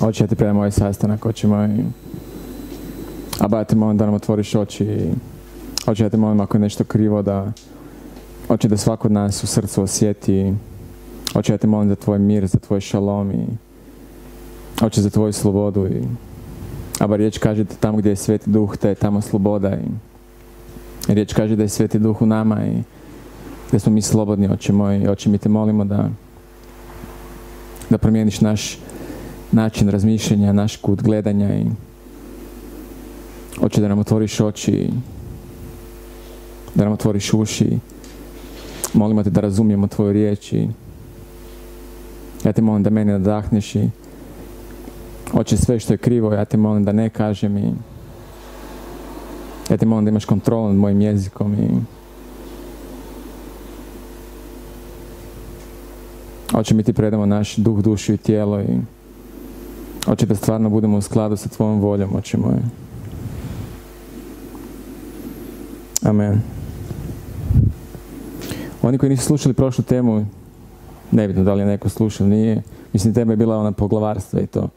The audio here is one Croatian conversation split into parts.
Oči, ja ti predam ovaj sastanak, oči moj. A ba, ja te molim da nam otvoriš oči. Oči, ja te molim ako je nešto krivo da... Oči da svako od nas u srcu osjeti. Oči, ja te molim za tvoj mir, za tvoj šalom i... Za tvoju slobodu i... Aba riječ kaže da tamo gdje je sveti duh, te je tamo sloboda i... Riječ kaže da je sveti duh u nama i... Da smo mi slobodni, oči moji. Oči, mi te molimo da... Da promijeniš naš način razmišljanja, naš kut gledanja i hoće da nam otvoriš oči, da nam otvoriš uši. Molimo te da razumijemo tvoju riječ i ja te molim da mene nadahneš i hoće sve što je krivo, ja te molim da ne kažem i ja te molim da imaš kontrol nad mojim jezikom i Hoće mi ti predamo naš duh, dušu i tijelo i Hoće da stvarno budemo u skladu sa tvojom voljom, oče moje. Amen. Oni koji nisu slušali prošlu temu, nebitno da li je neko slušao, nije. Mislim, tema je bila ona poglavarstva i to.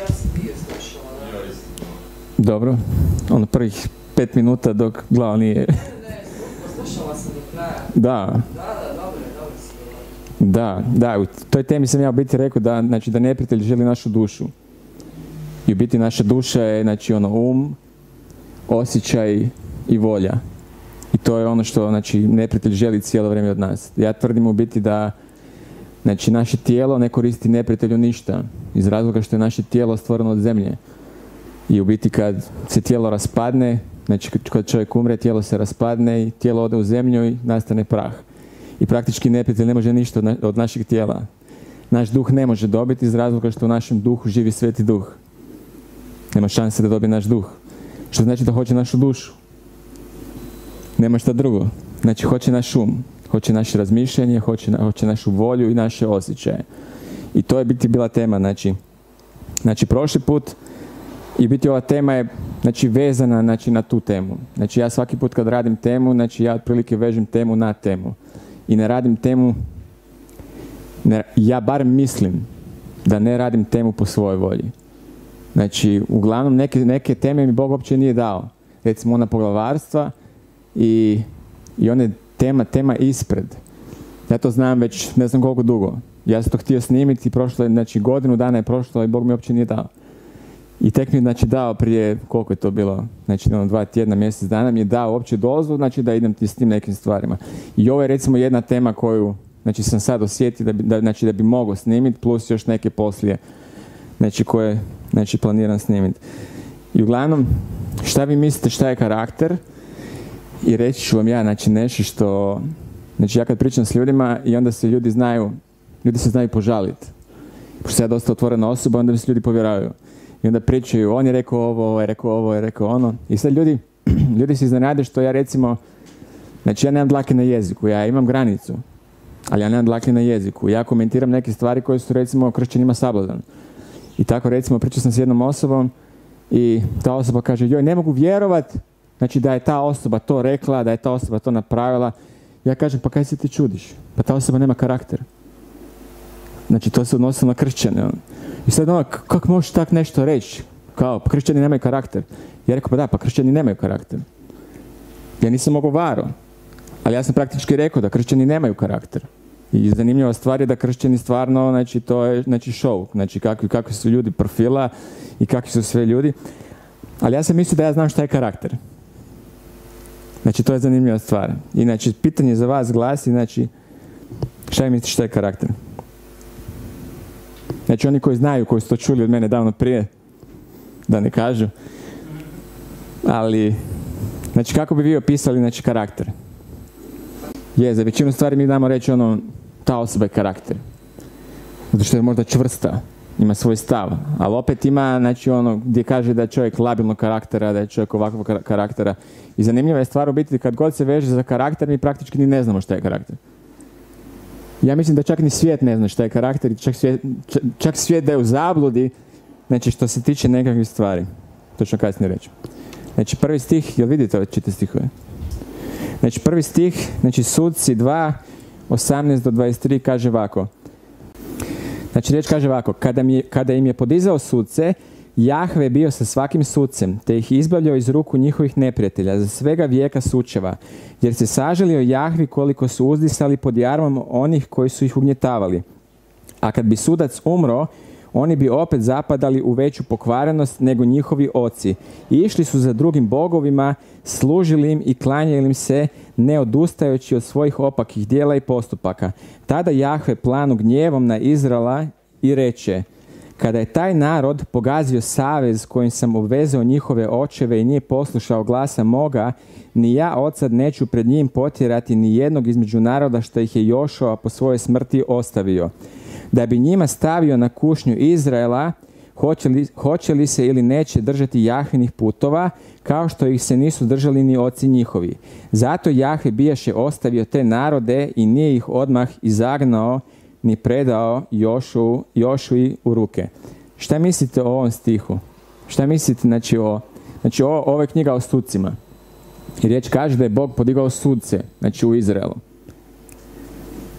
Ja sam dio slušala, da. Dobro. Ono prvih pet minuta dok glava nije... Ne, slušala sam do kraja. Da, Da, da, dobro da, da. U toj temi sam ja u biti rekao da, znači, da neprijatelj želi našu dušu. I u biti naša duša je, znači, ono, um, osjećaj i volja. I to je ono što, znači, neprijatelj želi cijelo vrijeme od nas. Ja tvrdim u biti da, znači, naše tijelo ne koristi neprijatelju ništa. Iz razloga što je naše tijelo stvoreno od zemlje. I u biti kad se tijelo raspadne, znači kad čovjek umre, tijelo se raspadne i tijelo ode u zemlju i nastane prah. I praktički neprijatelj ne može ništa od, na- našeg tijela. Naš duh ne može dobiti iz razloga što u našem duhu živi sveti duh. Nema šanse da dobije naš duh. Što znači da hoće našu dušu. Nema šta drugo. Znači hoće naš um, hoće naše razmišljanje, hoće, hoće našu volju i naše osjećaje. I to je biti bila tema. Znači, znači prošli put i biti ova tema je znači, vezana znači, na tu temu. Znači ja svaki put kad radim temu, znači ja otprilike vežem temu na temu. I ne radim temu, ne, ja barem mislim da ne radim temu po svojoj volji. Znači, uglavnom neke, neke teme mi Bog uopće nije dao. Recimo ona poglavarstva i, i one tema, tema ispred. Ja to znam već ne znam koliko dugo. Ja sam to htio snimiti, prošlo je, znači godinu dana je prošlo i Bog mi uopće nije dao. I tek mi je znači dao prije, koliko je to bilo, znači ono dva tjedna, mjesec dana mi je dao uopće dozvolu, znači da idem ti s tim nekim stvarima. I ovo je recimo jedna tema koju, znači sam sad osjetio da bi, da, znači da bi mogao snimiti, plus još neke poslije, znači koje, znači planiram snimiti. I uglavnom, šta vi mislite šta je karakter? I reći ću vam ja, znači nešto što, znači ja kad pričam s ljudima i onda se ljudi znaju, ljudi se znaju požaliti. Pošto ja dosta otvorena osoba, onda mi se ljudi povjeravaju. I onda pričaju, on je rekao ovo, ovo je rekao ovo, je rekao ono. I sad ljudi, ljudi se iznenade što ja recimo, znači ja nemam dlake na jeziku, ja imam granicu, ali ja nemam dlake na jeziku. Ja komentiram neke stvari koje su recimo kršćanima sablazan. I tako recimo pričao sam s jednom osobom i ta osoba kaže, joj ne mogu vjerovat, znači da je ta osoba to rekla, da je ta osoba to napravila. Ja kažem, pa kaj se ti čudiš? Pa ta osoba nema karakter. Znači to se odnosilo na kršćane. I sad ono, kako možeš tak nešto reći? Kao, pa kršćani nemaju karakter. Ja rekao, pa da, pa kršćani nemaju karakter. Ja nisam mogao varo. Ali ja sam praktički rekao da kršćani nemaju karakter. I zanimljiva stvar je da kršćani stvarno, znači to je znači show, znači kakvi, kakvi su ljudi profila i kakvi su sve ljudi. Ali ja sam mislio da ja znam šta je karakter. Znači to je zanimljiva stvar. I znači pitanje za vas glasi, znači šta vi mislite šta je karakter? Znači oni koji znaju, koji su to čuli od mene davno prije, da ne kažu. Ali, znači kako bi vi opisali znači, karakter? Je, za većinu stvari mi damo reći ono, ta osoba je karakter. Zato što je možda čvrsta, ima svoj stav, ali opet ima, znači ono, gdje kaže da je čovjek labilnog karaktera, da je čovjek ovakvog kara- karaktera. I zanimljiva je stvar u biti, kad god se veže za karakter, mi praktički ni ne znamo šta je karakter. Ja mislim da čak ni svijet ne zna šta je karakter čak svijet, čak, svijet da je u zabludi, znači što se tiče nekakvih stvari. To ću kasnije reći. Znači prvi stih, jel vidite ove čite stihove? Znači prvi stih, znači sudci 2, 18 do 23 kaže ovako. Znači riječ kaže ovako, kada, mi, kada im je podizao suce, Jahve je bio sa svakim sucem, te ih izbavljao iz ruku njihovih neprijatelja za svega vijeka sučeva, jer se saželio Jahvi koliko su uzdisali pod jarmom onih koji su ih ugnjetavali. A kad bi sudac umro, oni bi opet zapadali u veću pokvarenost nego njihovi oci. I išli su za drugim bogovima, služili im i klanjali im se, ne odustajući od svojih opakih dijela i postupaka. Tada Jahve planu gnjevom na Izrala i reče, kada je taj narod pogazio savez kojim sam obvezao njihove očeve i nije poslušao glasa moga, ni ja od sad neću pred njim potjerati ni jednog između naroda što ih je Jošova po svojoj smrti ostavio. Da bi njima stavio na kušnju Izraela, hoće li, hoće li se ili neće držati Jahvinih putova, kao što ih se nisu držali ni oci njihovi. Zato Jahve bijaše ostavio te narode i nije ih odmah izagnao ni predao Jošu, Jošui u ruke. Šta mislite o ovom stihu? Šta mislite znači o, znači o, ovo je knjiga o sucima. I riječ kaže da je Bog podigao sudce, znači u Izraelu.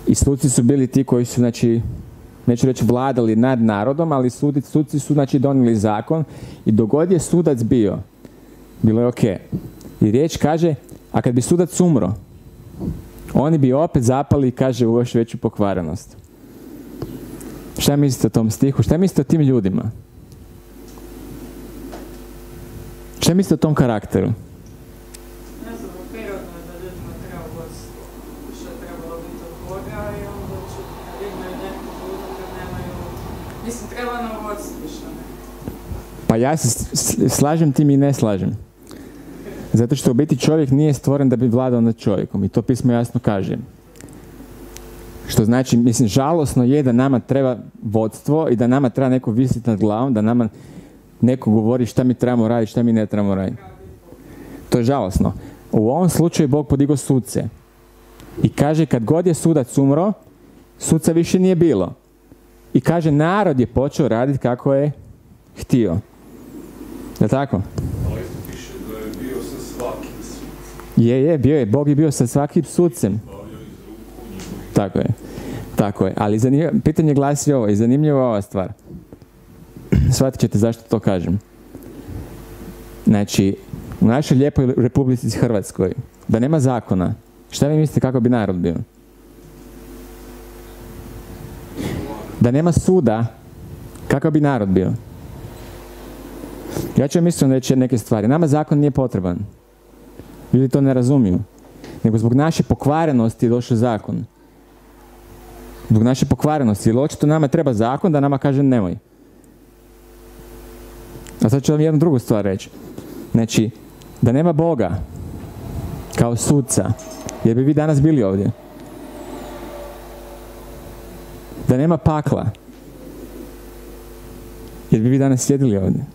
I suci su bili ti koji su, znači, neću reći vladali nad narodom, ali sudi, suci su, znači, donijeli zakon i dogod je sudac bio, bilo je ok. I riječ kaže, a kad bi sudac umro, oni bi opet zapali, kaže, u još veću pokvarenost. Šta mislite o tom stihu? Šta mislite o tim ljudima? Šta mislite o tom karakteru? Pa ja se slažem tim i ne slažem. Zato što u biti čovjek nije stvoren da bi vladao nad čovjekom i to pismo jasno kaže. Što znači, mislim, žalosno je da nama treba vodstvo i da nama treba neko visiti nad glavom, da nama neko govori šta mi trebamo raditi, šta mi ne trebamo raditi. To je žalosno. U ovom slučaju Bog podigao suce. I kaže, kad god je sudac umro, suca više nije bilo. I kaže, narod je počeo raditi kako je htio. Je tako? Ali piše da je bio sa svakim sucem, Je, je, bio je. Bog je bio sa svakim sucem. bavljao iz ruku njihovih. Tako je. Tako je. Ali zanimljivo, pitanje glasi ovo i zanimljiva ova stvar. Shvatit ćete zašto to kažem. Znači, u našoj lijepoj Republici Hrvatskoj, da nema zakona, šta vi mislite kako bi narod bio? Da nema suda, kakav bi narod bio? Ja ću vam iskreno reći neke stvari. Nama zakon nije potreban. Ljudi to ne razumiju. Nego zbog naše pokvarenosti je došao zakon. Zbog naše pokvarenosti. Jer očito nama treba zakon da nama kaže nemoj. A sad ću vam jednu drugu stvar reći. Znači, da nema Boga kao sudca, jer bi vi danas bili ovdje. Da nema pakla, jer bi vi danas sjedili ovdje.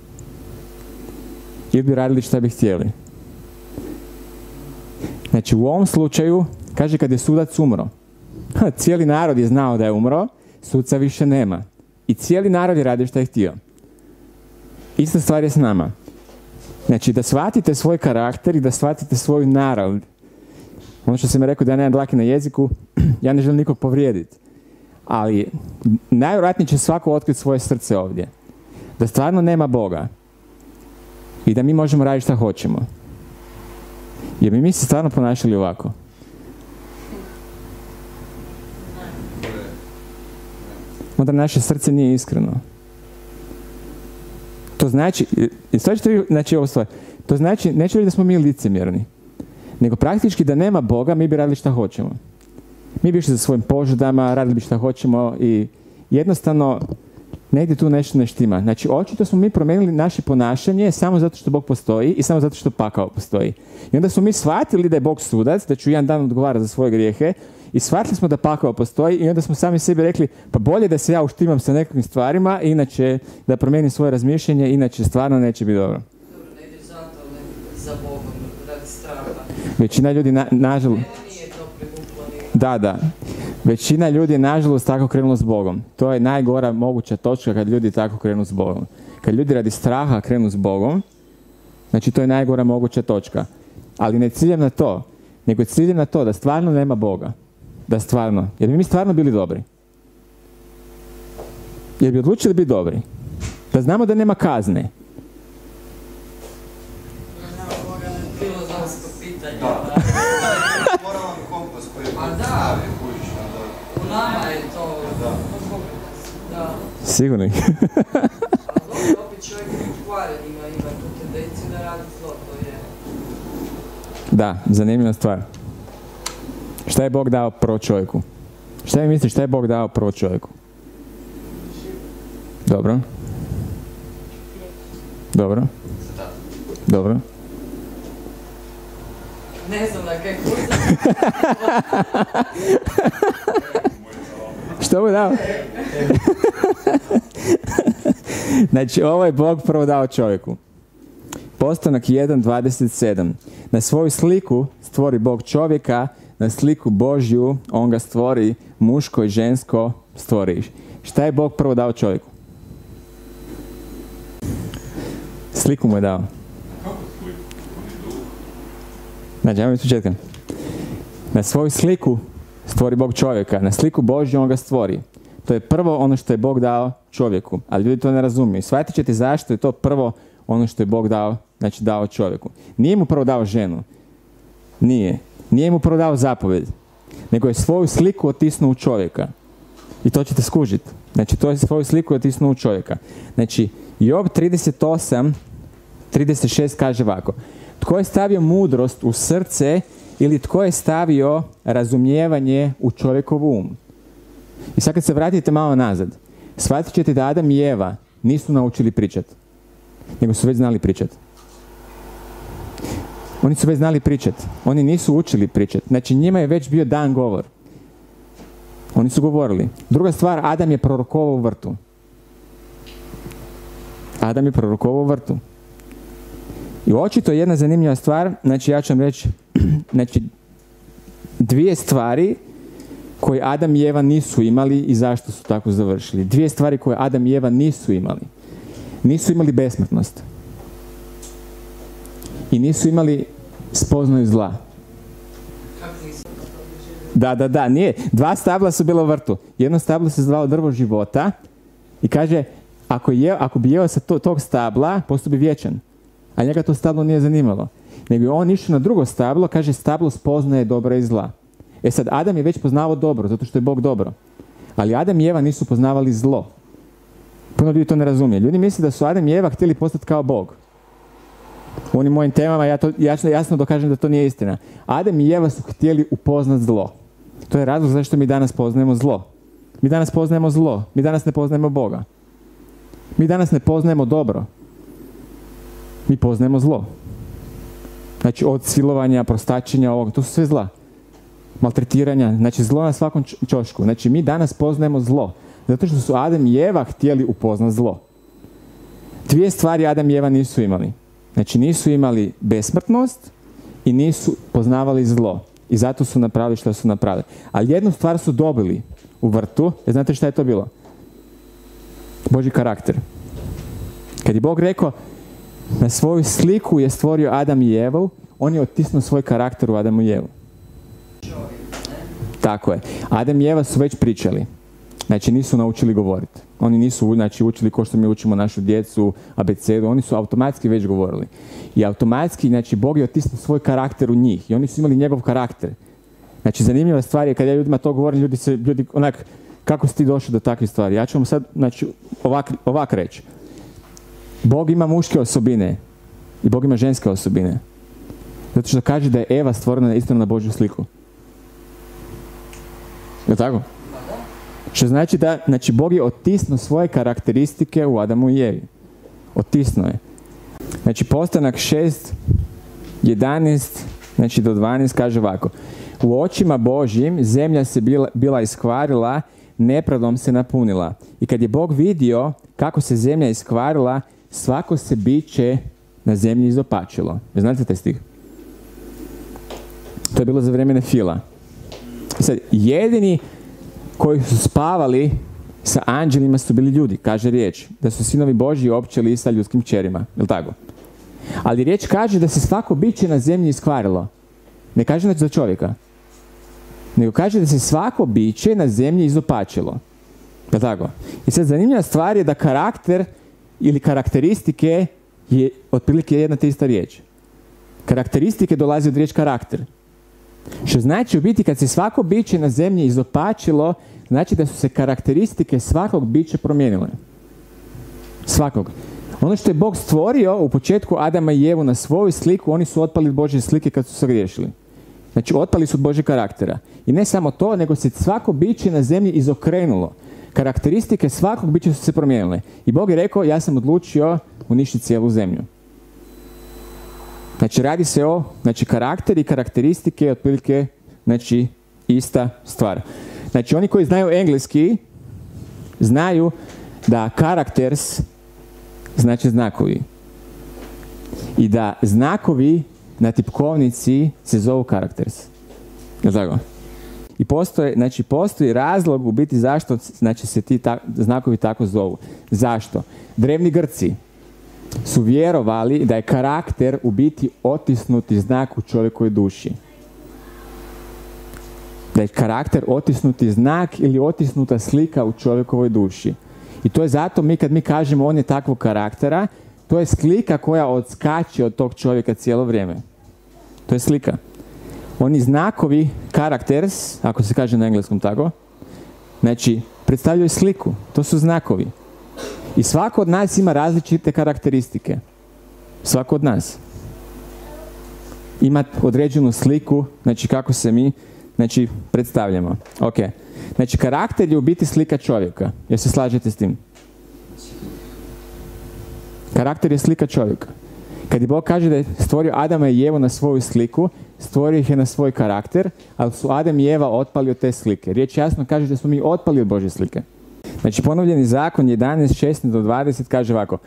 Ili bi radili šta bi htjeli. Znači u ovom slučaju, kaže kad je sudac umro, cijeli narod je znao da je umro, suca više nema. I cijeli narod je radio šta je htio. Ista stvar je s nama. Znači da shvatite svoj karakter i da shvatite svoj narod. Ono što sam rekao da ja nemam dlake na jeziku, ja ne želim nikog povrijediti. Ali najvjerojatnije će svako otkriti svoje srce ovdje. Da stvarno nema Boga. I da mi možemo raditi šta hoćemo. Jer bi mi se stvarno ponašali ovako. Onda naše srce nije iskreno. To znači, i sad ćete znači ovo stvar, to znači, neću reći da smo mi licemjerni, nego praktički da nema Boga, mi bi radili šta hoćemo. Mi bi išli za svojim požudama, radili bi šta hoćemo i jednostavno negdje tu nešto ne štima. Znači, očito smo mi promijenili naše ponašanje samo zato što Bog postoji i samo zato što pakao postoji. I onda smo mi shvatili da je Bog sudac, da ću jedan dan odgovarati za svoje grijehe i shvatili smo da pakao postoji i onda smo sami sebi rekli pa bolje da se ja uštimam sa nekakvim stvarima, inače da promijenim svoje razmišljanje, inače stvarno neće biti dobro. Većina ljudi, na, nažalost. Da, da. Većina ljudi je nažalost tako krenula s Bogom. To je najgora moguća točka kad ljudi tako krenu s Bogom. Kad ljudi radi straha krenu s Bogom, znači to je najgora moguća točka. Ali ne ciljem na to, nego ciljem na to da stvarno nema Boga. Da stvarno. Jer bi mi stvarno bili dobri. Jer bi odlučili biti dobri. Da znamo da nema kazne. Dobro, opet čovjek je pokvaren, ima, ima tu tendenciju da radi zlo, to je. da, zanimljiva stvar. Šta je Bog dao prvo čovjeku? Šta vi mislite šta je Bog dao prvo čovjeku? Dobro. Dobro. Dobro. Ne znam na kaj. Što mu je dao? znači, ovo je Bog prvo dao čovjeku. Postanak 1.27. Na svoju sliku stvori Bog čovjeka, na sliku Božju on ga stvori, muško i žensko stvori. Šta je Bog prvo dao čovjeku? Sliku mu je dao. Znači, ajmo iz početka. Na svoju sliku stvori Bog čovjeka, na sliku Božju on ga stvori. To je prvo ono što je Bog dao čovjeku, ali ljudi to ne razumiju. Shvatit ćete zašto je to prvo ono što je Bog dao, znači dao čovjeku. Nije mu prvo dao ženu. Nije. Nije mu prvo dao zapovjed. Nego je svoju sliku otisnuo u čovjeka. I to ćete skužiti. Znači, to je svoju sliku otisnuo u čovjeka. Znači, Job 38, 36 kaže ovako. Tko je stavio mudrost u srce ili tko je stavio razumijevanje u čovjekov um? I sad kad se vratite malo nazad, shvatit ćete da Adam i Eva nisu naučili pričat, nego su već znali pričat. Oni su već znali pričat. Oni nisu učili pričat. Znači njima je već bio dan govor. Oni su govorili. Druga stvar, Adam je prorokovao u vrtu. Adam je prorokovao u vrtu. I očito jedna zanimljiva stvar, znači ja ću vam reći, znači dvije stvari koje Adam i Eva nisu imali i zašto su tako završili. Dvije stvari koje Adam i Eva nisu imali. Nisu imali besmrtnost. I nisu imali spoznaju zla. Da, da, da, nije. Dva stabla su bila u vrtu. Jedno stablo se zvalo drvo života i kaže, ako, je, ako bi jeo sa to- tog stabla, postao bi vječan. A njega to stablo nije zanimalo. Nego je on išao na drugo stablo, kaže, stablo spoznaje dobra i zla. E sad, Adam je već poznavao dobro, zato što je Bog dobro. Ali Adam i Eva nisu poznavali zlo. Puno ljudi to ne razumije. Ljudi misle da su Adam i Eva htjeli postati kao Bog. U onim mojim temama ja to jasno, jasno dokažem da to nije istina. Adam i Eva su htjeli upoznat zlo. To je razlog zašto mi danas poznajemo zlo. Mi danas poznajemo zlo. Mi danas ne poznajemo Boga. Mi danas ne poznajemo dobro. Mi poznajemo zlo. Znači od silovanja, prostačenja ovog, to su sve zla. Maltretiranja, znači zlo na svakom čošku. Znači mi danas poznajemo zlo. Zato što su Adam i Eva htjeli upoznat zlo. Dvije stvari Adam i Eva nisu imali. Znači nisu imali besmrtnost i nisu poznavali zlo. I zato su napravili što su napravili. Ali jednu stvar su dobili u vrtu. Jer znate šta je to bilo? Boži karakter. Kad je Bog rekao na svoju sliku je stvorio Adam i Evu, on je otisnuo svoj karakter u Adamu i Evu. Tako je. Adam i Eva su već pričali. Znači nisu naučili govoriti. Oni nisu znači, učili ko što mi učimo našu djecu, abecedu, oni su automatski već govorili. I automatski, znači, Bog je otisnuo svoj karakter u njih i oni su imali njegov karakter. Znači, zanimljiva stvar je kad ja ljudima to govorim, ljudi se, ljudi onak, kako si ti došao do takvih stvari? Ja ću vam sad, znači, ovak, ovak reći. Bog ima muške osobine i Bog ima ženske osobine. Zato što kaže da je Eva stvorena isto na Božju sliku. Je tako? Što znači da, znači Bog je otisnuo svoje karakteristike u Adamu i Evi. Otisnuo je. Znači postanak 6, 11, znači do 12 kaže ovako. U očima Božjim zemlja se bila, bila iskvarila, nepravdom se napunila. I kad je Bog vidio kako se zemlja iskvarila, svako se biće na zemlji izopačilo. Znate taj stih? To je bilo za vrijeme Nefila. Sad, jedini koji su spavali sa anđelima su bili ljudi, kaže riječ. Da su sinovi Božji općeli sa ljudskim čerima. Je tako? Ali riječ kaže da se svako biće na zemlji iskvarilo. Ne kaže znači za čovjeka. Nego kaže da se svako biće na zemlji izopačilo. Jel tako? I sad zanimljiva stvar je da karakter ili karakteristike je otprilike jedna te ista riječ. Karakteristike dolazi od riječ karakter. Što znači u biti kad se svako biće na zemlji izopačilo, znači da su se karakteristike svakog bića promijenile. Svakog. Ono što je Bog stvorio u početku Adama i Jevu na svoju sliku, oni su otpali od Božje slike kad su se griješili. Znači, otpali su od Božeg karaktera. I ne samo to, nego se svako biće na zemlji izokrenulo. Karakteristike svakog bića su se promijenile. I Bog je rekao, ja sam odlučio uništiti cijelu zemlju. Znači, radi se o, znači, karakter i karakteristike otprilike, znači, ista stvar. Znači, oni koji znaju engleski, znaju da karakters znači znakovi. I da znakovi na tipkovnici se zovu karakters. Jel? I postoje, znači postoji razlog u biti zašto znači, se ti ta, znakovi tako zovu. Zašto? Drevni Grci su vjerovali da je karakter u biti otisnuti znak u čovjekovoj duši. Da je karakter otisnuti znak ili otisnuta slika u čovjekovoj duši. I to je zato mi kad mi kažemo on je takvog karaktera, to je slika koja odskače od tog čovjeka cijelo vrijeme. To je slika. Oni znakovi, karakters, ako se kaže na engleskom tako, znači predstavljaju sliku. To su znakovi. I svako od nas ima različite karakteristike. Svako od nas. Ima određenu sliku, znači kako se mi znači, predstavljamo. Ok. Znači, karakter je u biti slika čovjeka. Jel se slažete s tim? Karakter je slika čovjeka. Kad je Bog kaže da je stvorio Adama i Jevu na svoju sliku, stvorio ih je na svoj karakter, ali su Adam i Eva otpali od te slike. Riječ jasno kaže da smo mi otpali od Božje slike. Znači, ponovljeni zakon 11, 16 do 20 kaže ovako.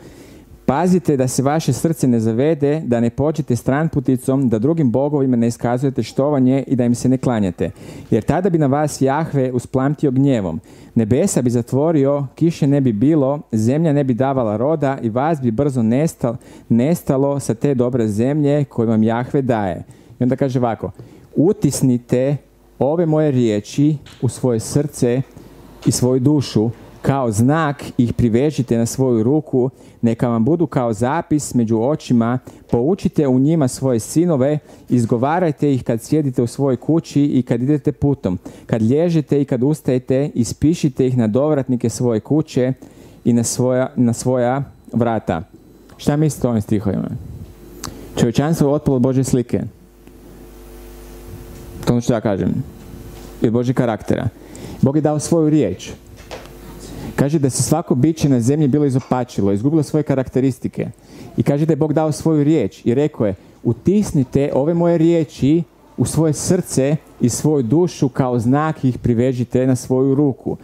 Pazite da se vaše srce ne zavede, da ne pođete stranputicom, da drugim bogovima ne iskazujete štovanje i da im se ne klanjate. Jer tada bi na vas Jahve usplamtio gnjevom. Nebesa bi zatvorio, kiše ne bi bilo, zemlja ne bi davala roda i vas bi brzo nestal, nestalo sa te dobre zemlje koje vam Jahve daje. I onda kaže ovako, utisnite ove moje riječi u svoje srce i svoju dušu, kao znak ih privežite na svoju ruku, neka vam budu kao zapis među očima, poučite u njima svoje sinove, izgovarajte ih kad sjedite u svojoj kući i kad idete putom, kad lježete i kad ustajete, ispišite ih na dovratnike svoje kuće i na svoja, na svoja vrata. Šta mislite o ovim stihovima? Čovječanstvo je otpalo od Bože slike. To ono što ja kažem. I od Božeg karaktera. Bog je dao svoju riječ. Kaže da se svako biće na zemlji bilo izopačilo, izgubilo svoje karakteristike. I kaže da je Bog dao svoju riječ i rekao je, utisnite ove moje riječi u svoje srce i svoju dušu kao znak ih privežite na svoju ruku.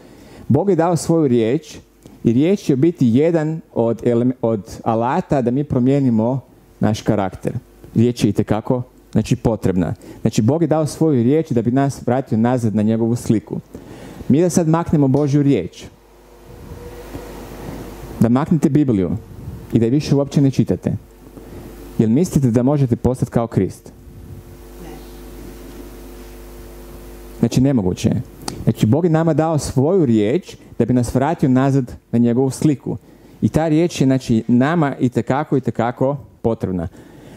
Bog je dao svoju riječ i riječ će biti jedan od, od alata da mi promijenimo naš karakter. Riječ je itekako znači potrebna. Znači Bog je dao svoju riječ da bi nas vratio nazad na njegovu sliku. Mi da sad maknemo Božju riječ, da maknete Bibliju i da je više uopće ne čitate. Jel mislite da možete postati kao Krist? Znači, nemoguće je. Znači, Bog je nama dao svoju riječ da bi nas vratio nazad na njegovu sliku. I ta riječ je, znači, nama i tekako i tekako potrebna.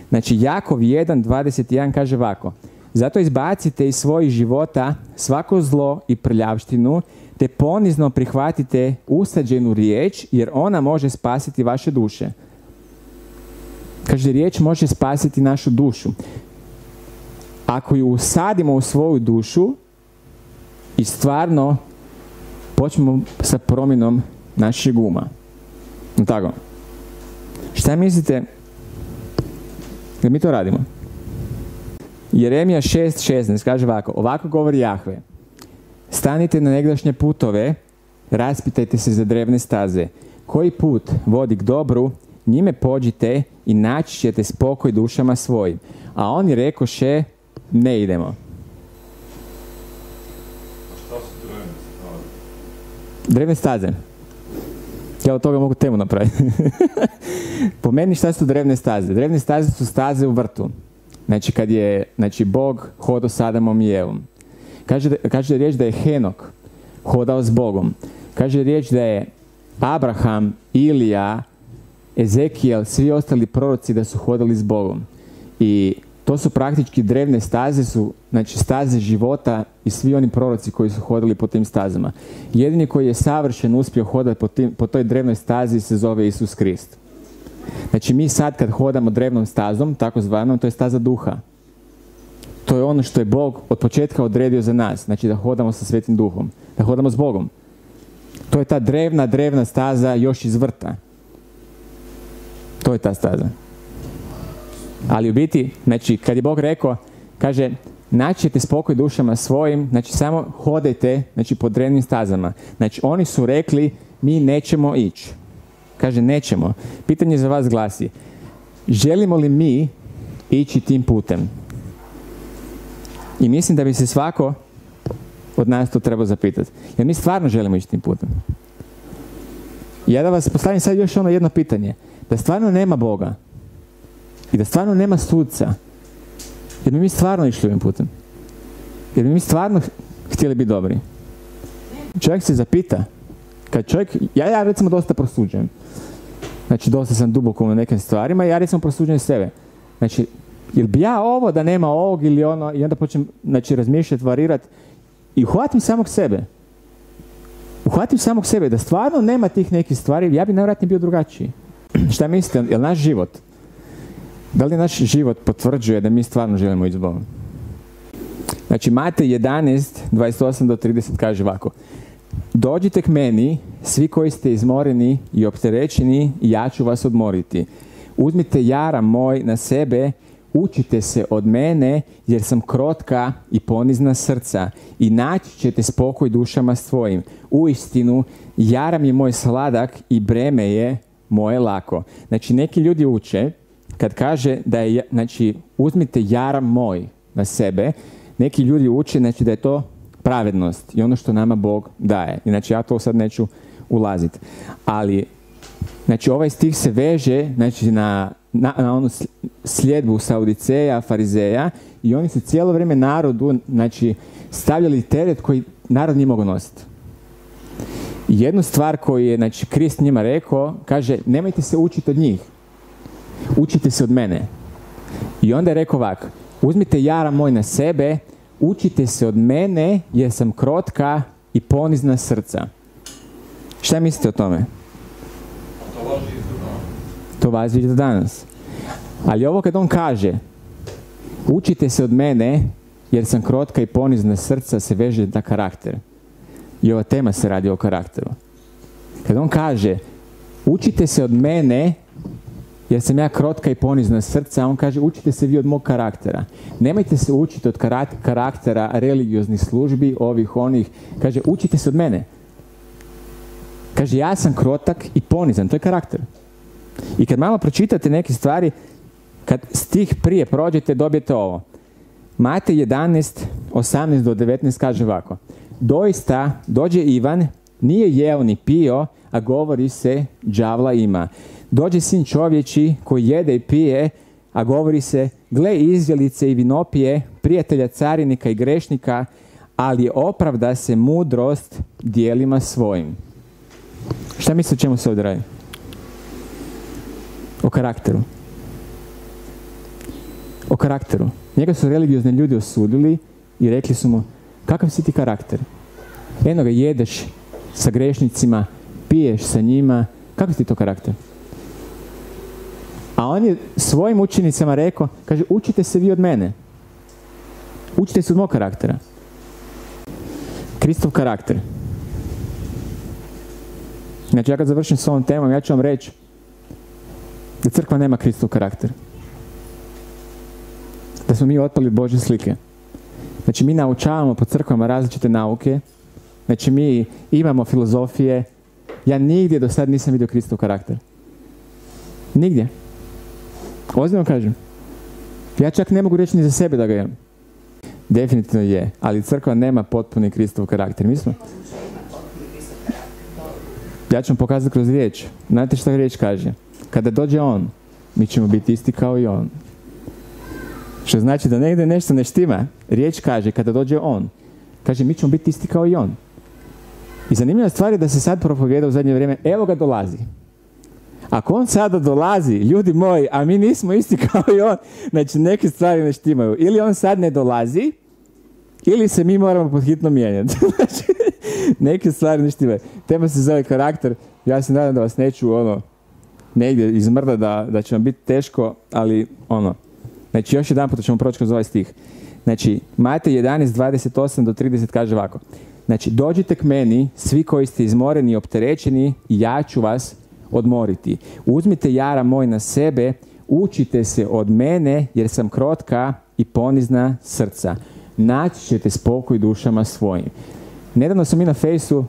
Znači, Jakov 1.21 kaže ovako. Zato izbacite iz svojih života svako zlo i prljavštinu te ponizno prihvatite usađenu riječ, jer ona može spasiti vaše duše. Kaže, riječ može spasiti našu dušu. Ako ju usadimo u svoju dušu i stvarno počnemo sa promjenom našeg uma. Tako. Šta mislite da mi to radimo? Jeremija 6.16 kaže ovako, ovako govori Jahve. Stanite na negdašnje putove, raspitajte se za drevne staze. Koji put vodi k dobru, njime pođite i naći ćete spokoj dušama svojim. A oni rekoše, ne idemo. Drevne? Drevne staze. Ja od toga mogu temu napraviti. po meni šta su drevne staze? Drevne staze su staze u vrtu. Znači kad je znači, Bog hodao s Adamom i Evom. Kaže, kaže riječ da je Henok hodao s Bogom. Kaže riječ da je Abraham, Ilija, Ezekijel, svi ostali proroci da su hodali s Bogom. I to su praktički drevne staze, su znači staze života i svi oni proroci koji su hodali po tim stazama. Jedini koji je savršen uspio hodati po, tim, po toj drevnoj stazi se zove Isus Krist. Znači mi sad kad hodamo drevnom stazom, takozvanom, to je staza duha. To je ono što je Bog od početka odredio za nas. Znači da hodamo sa Svetim duhom. Da hodamo s Bogom. To je ta drevna, drevna staza još iz vrta. To je ta staza. Ali u biti, znači, kad je Bog rekao, kaže, naćete spokoj dušama svojim, znači samo hodajte, znači po drevnim stazama. Znači oni su rekli, mi nećemo ići. Kaže, nećemo. Pitanje za vas glasi, želimo li mi ići tim putem? I mislim da bi se svako od nas to trebao zapitati. Jer mi stvarno želimo ići tim putem. Ja da vas postavim sad još ono jedno pitanje. Da stvarno nema Boga i da stvarno nema sudca, jer bi mi stvarno išli ovim putem. Jer bi mi stvarno htjeli biti dobri. Čovjek se zapita, kad čovjek, ja, ja recimo dosta prosuđujem. Znači, dosta sam duboko u nekim stvarima ja recimo prosuđujem sebe. Znači, jel bi ja ovo da nema ovog ili ono i onda počnem znači, razmišljati, varirati i uhvatim samog sebe. Uhvatim samog sebe da stvarno nema tih nekih stvari, ja bi najvjerojatnije bio drugačiji. Šta mislite, jel naš život, da li naš život potvrđuje da mi stvarno želimo ići Bogom? Znači, Mate 11, 28 do 30 kaže ovako. Dođite k meni, svi koji ste izmoreni i opterećeni, ja ću vas odmoriti. Uzmite jara moj na sebe, učite se od mene, jer sam krotka i ponizna srca i naći ćete spokoj dušama svojim. U istinu, jaram je moj sladak i breme je moje lako. Znači, neki ljudi uče, kad kaže da je, znači, uzmite jaram moj na sebe, neki ljudi uče, znači, da je to pravednost i ono što nama Bog daje. Inače, ja to sad neću ulaziti. Ali, znači, ovaj stih se veže, znači, na, na, na onu sljedbu Saudiceja, Farizeja i oni su cijelo vrijeme narodu, znači, stavljali teret koji narod nije mogao nositi. Jednu stvar koju je, znači, Krist njima rekao, kaže, nemojte se učiti od njih, učite se od mene. I onda je rekao ovako, uzmite jara moj na sebe, učite se od mene jer sam krotka i ponizna srca. Šta mislite o tome? To važi i za danas. To važi i za danas. Ali ovo kad on kaže, učite se od mene jer sam krotka i ponizna srca se veže na karakter. I ova tema se radi o karakteru. Kad on kaže, učite se od mene jer sam ja krotka i ponizna srca, on kaže učite se vi od mog karaktera. Nemojte se učiti od karaktera religioznih službi, ovih, onih. Kaže, učite se od mene. Kaže, ja sam krotak i ponizan, to je karakter. I kad malo pročitate neke stvari, kad stih prije prođete, dobijete ovo. Mate 11, 18 do 19 kaže ovako. Doista dođe Ivan, nije jeo ni pio, a govori se đavla ima. Dođe sin čovječi koji jede i pije, a govori se gle izvjelice i vinopije, prijatelja carinika i grešnika, ali opravda se mudrost dijelima svojim. Šta mislite o čemu se ovdje radi? O karakteru. O karakteru. Njega su religiozni ljudi osudili i rekli su mu, kakav si ti karakter? Jedno ga jedeš sa grešnicima, piješ sa njima, kakav ti to karakter? A on je svojim učenicama rekao, kaže, učite se vi od mene. Učite se od mog karaktera. Kristov karakter. Znači, ja kad završim s ovom temom, ja ću vam reći da crkva nema Kristov karakter. Da smo mi otpali od Božje slike. Znači, mi naučavamo po crkvama različite nauke. Znači, mi imamo filozofije. Ja nigdje do sad nisam vidio Kristov karakter. Nigdje. Ozbiljno kažem. Ja čak ne mogu reći ni za sebe da ga imam. Definitivno je, ali crkva nema potpuni Kristov karakter. Mi smo... Ja ću vam pokazati kroz riječ. Znate što riječ kaže? Kada dođe on, mi ćemo biti isti kao i on. Što znači da negdje nešto ne štima. Riječ kaže, kada dođe on, kaže mi ćemo biti isti kao i on. I zanimljiva stvar je da se sad propovjeda u zadnje vrijeme, evo ga dolazi. Ako on sada dolazi, ljudi moji, a mi nismo isti kao i on, znači neke stvari ne štimaju. Ili on sad ne dolazi, ili se mi moramo pod hitno mijenjati. znači, neke stvari ne štimaju. Tema se zove karakter. Ja se nadam da vas neću ono, negdje izmrda da, da će vam biti teško, ali ono. Znači još jedan ćemo proći kroz ovaj stih. Znači, Matej 11, 28 do 30 kaže ovako. Znači, dođite k meni, svi koji ste izmoreni i opterećeni, ja ću vas odmoriti. Uzmite jara moj na sebe, učite se od mene, jer sam krotka i ponizna srca. Naći ćete spokoj dušama svojim. Nedavno sam mi na fejsu, uh,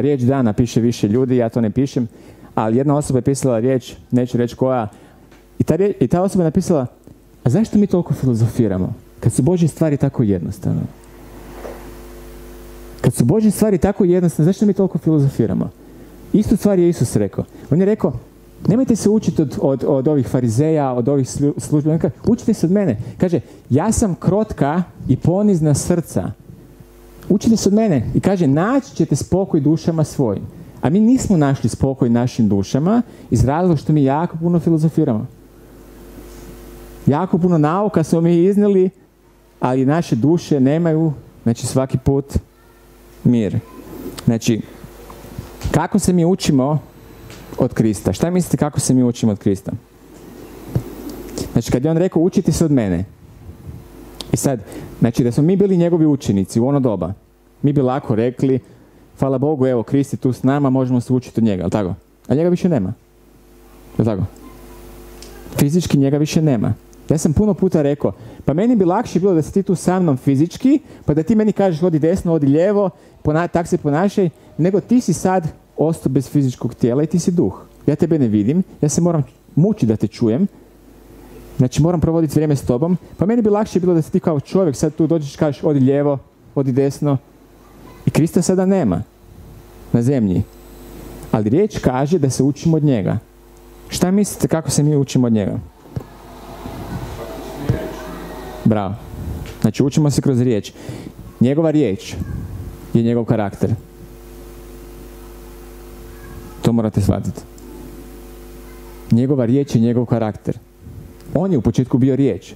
riječ dana piše više ljudi, ja to ne pišem, ali jedna osoba je pisala riječ, neću reći koja, i ta, i ta osoba je napisala, a zašto mi toliko filozofiramo? Kad su Božje stvari tako jednostavne. Kad su Božje stvari tako jednostavne, zašto mi toliko filozofiramo? Istu stvar je Isus rekao. On je rekao, nemojte se učiti od, od, od ovih farizeja, od ovih službenika, učite se od mene. Kaže, ja sam krotka i ponizna srca. Učite se od mene. I kaže, naći ćete spokoj dušama svojim. A mi nismo našli spokoj našim dušama iz razloga što mi jako puno filozofiramo. Jako puno nauka smo mi iznijeli, ali naše duše nemaju, znači svaki put mir. Znači, kako se mi učimo od Krista? Šta mislite kako se mi učimo od Krista? Znači, kad je on rekao, učite se od mene. I sad, znači, da smo mi bili njegovi učenici u ono doba, mi bi lako rekli, hvala Bogu, evo, Kristi tu s nama, možemo se učiti od njega, jel tako? A njega više nema. Jel tako? Fizički njega više nema. Ja sam puno puta rekao, pa meni bi lakše bilo da si ti tu sa mnom fizički, pa da ti meni kažeš odi desno, odi lijevo, tak se ponašaj, nego ti si sad ostao bez fizičkog tijela i ti si duh. Ja tebe ne vidim, ja se moram mući da te čujem, znači moram provoditi vrijeme s tobom, pa meni bi lakše bilo da si ti kao čovjek sad tu dođeš kažeš odi lijevo, odi desno. I Krista sada nema na zemlji. Ali riječ kaže da se učimo od njega. Šta mislite kako se mi učimo od njega? Bravo. Znači učimo se kroz riječ. Njegova riječ je njegov karakter. To morate shvatiti. Njegova riječ je njegov karakter. On je u početku bio riječ.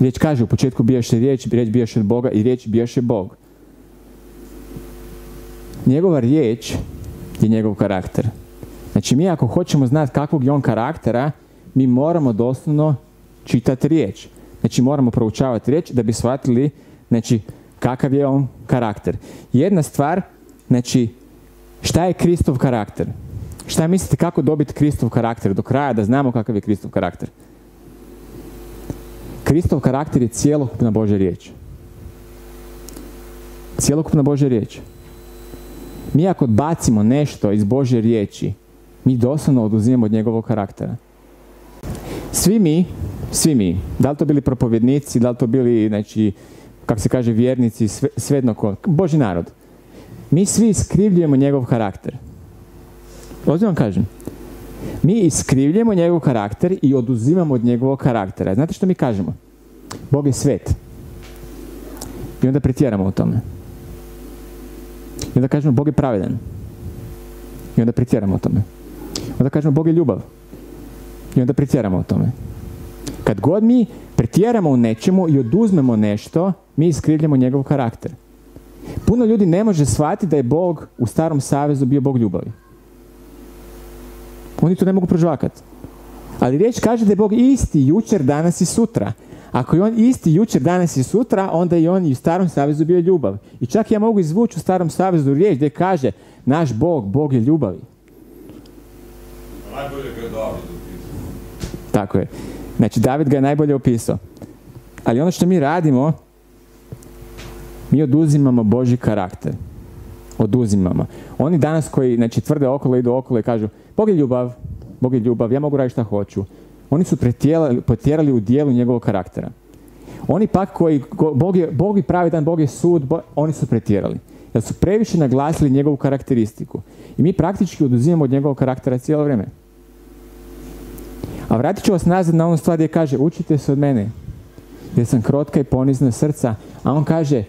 Riječ kaže, u početku bijaše riječ, riječ bijaše od Boga i riječ bijaše Bog. Njegova riječ je njegov karakter. Znači mi ako hoćemo znati kakvog je on karaktera, mi moramo doslovno čitati riječ. Znači moramo proučavati riječ da bi shvatili znači, kakav je on karakter. Jedna stvar, znači šta je Kristov karakter? Šta mislite kako dobiti Kristov karakter do kraja da znamo kakav je Kristov karakter? Kristov karakter je cijelokupna Božja riječ. Cijelokupna Božja riječ. Mi ako bacimo nešto iz Božje riječi, mi doslovno oduzimamo od njegovog karaktera. Svi mi svi mi. Da li to bili propovjednici, da li to bili, znači, kako se kaže, vjernici, sve, svejedno ko. Boži narod. Mi svi iskrivljujemo njegov karakter. Ozbiljno kažem. Mi iskrivljujemo njegov karakter i oduzimamo od njegovog karaktera. Znate što mi kažemo? Bog je svet. I onda pretjeramo u tome. I onda kažemo Bog je pravedan. I onda pretjeramo u tome. Onda kažemo Bog je ljubav. I onda pretjeramo u tome. Kad god mi pretjeramo u nečemu i oduzmemo nešto, mi iskrivljamo njegov karakter. Puno ljudi ne može shvatiti da je Bog u starom savezu bio Bog ljubavi. Oni to ne mogu prožvakati. Ali riječ kaže da je Bog isti jučer, danas i sutra. Ako je on isti jučer, danas i sutra, onda je on i u starom savezu bio ljubav. I čak ja mogu izvući u starom savezu riječ gdje kaže naš Bog, Bog je ljubavi. Tako je. Znači, David ga je najbolje opisao. Ali ono što mi radimo, mi oduzimamo Boži karakter. Oduzimamo. Oni danas koji znači, tvrde okolo, idu okolo i kažu Bog je ljubav, Bog je ljubav, ja mogu raditi šta hoću. Oni su potjerali u dijelu njegovog karaktera. Oni pak koji, Bog je, Bog je pravedan, Bog je sud, oni su pretjerali. Jer su previše naglasili njegovu karakteristiku. I mi praktički oduzimamo od njegovog karaktera cijelo vrijeme. A vratit ću vas nazad na onu stvar gdje kaže učite se od mene, jer sam krotka i ponizna srca. A on kaže,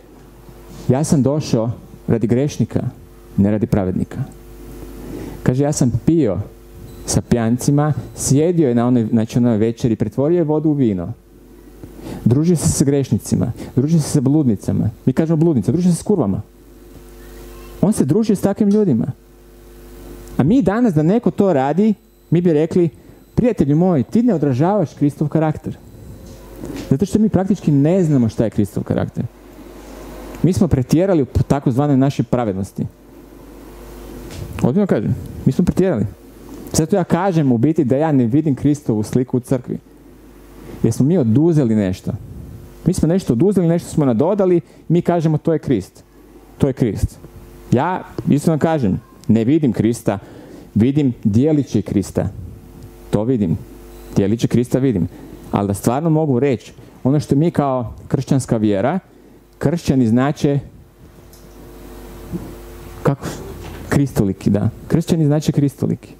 ja sam došao radi grešnika, ne radi pravednika. Kaže, ja sam pio sa pjancima, sjedio je na onoj, znači onoj večeri, pretvorio je vodu u vino. Družio se sa grešnicima, družio se sa bludnicama. Mi kažemo bludnica, družio se s kurvama. On se družio s takvim ljudima. A mi danas da neko to radi, mi bi rekli, prijatelju moj, ti ne odražavaš Kristov karakter. Zato što mi praktički ne znamo šta je Kristov karakter. Mi smo pretjerali u takozvanoj našoj pravednosti. Ozbiljno kažem, mi smo pretjerali. Zato ja kažem u biti da ja ne vidim Kristovu sliku u crkvi. Jer smo mi oduzeli nešto. Mi smo nešto oduzeli, nešto smo nadodali, mi kažemo to je Krist. To je Krist. Ja, iskreno kažem, ne vidim Krista, vidim dijeliće Krista. To vidim. Dijeliće Krista vidim. Ali da stvarno mogu reći, ono što mi kao kršćanska vjera, kršćani znače kako? Kristoliki, da. Kršćani znače kristoliki.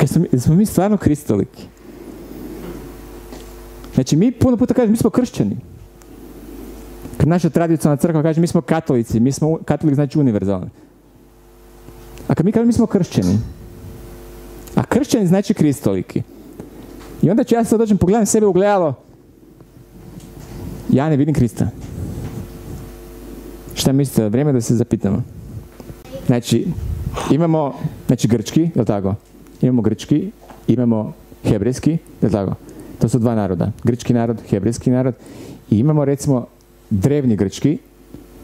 A smo, smo mi stvarno kristoliki? Znači, mi puno puta kažemo, mi smo kršćani. Kad naša tradicionalna crkva kaže, mi smo katolici, mi smo, katolik znači univerzalan. A kad mi kažemo, mi smo kršćani. A kršćani znači kristoliki. I onda ću ja sad dođem, pogledam sebe u gledalo. Ja ne vidim Krista. Šta mislite? Vrijeme je da se zapitamo. Znači, imamo, znači grčki, je tako? Imamo grčki, imamo hebrejski, je tako? To su dva naroda. Grčki narod, hebrejski narod. I imamo recimo drevni grčki,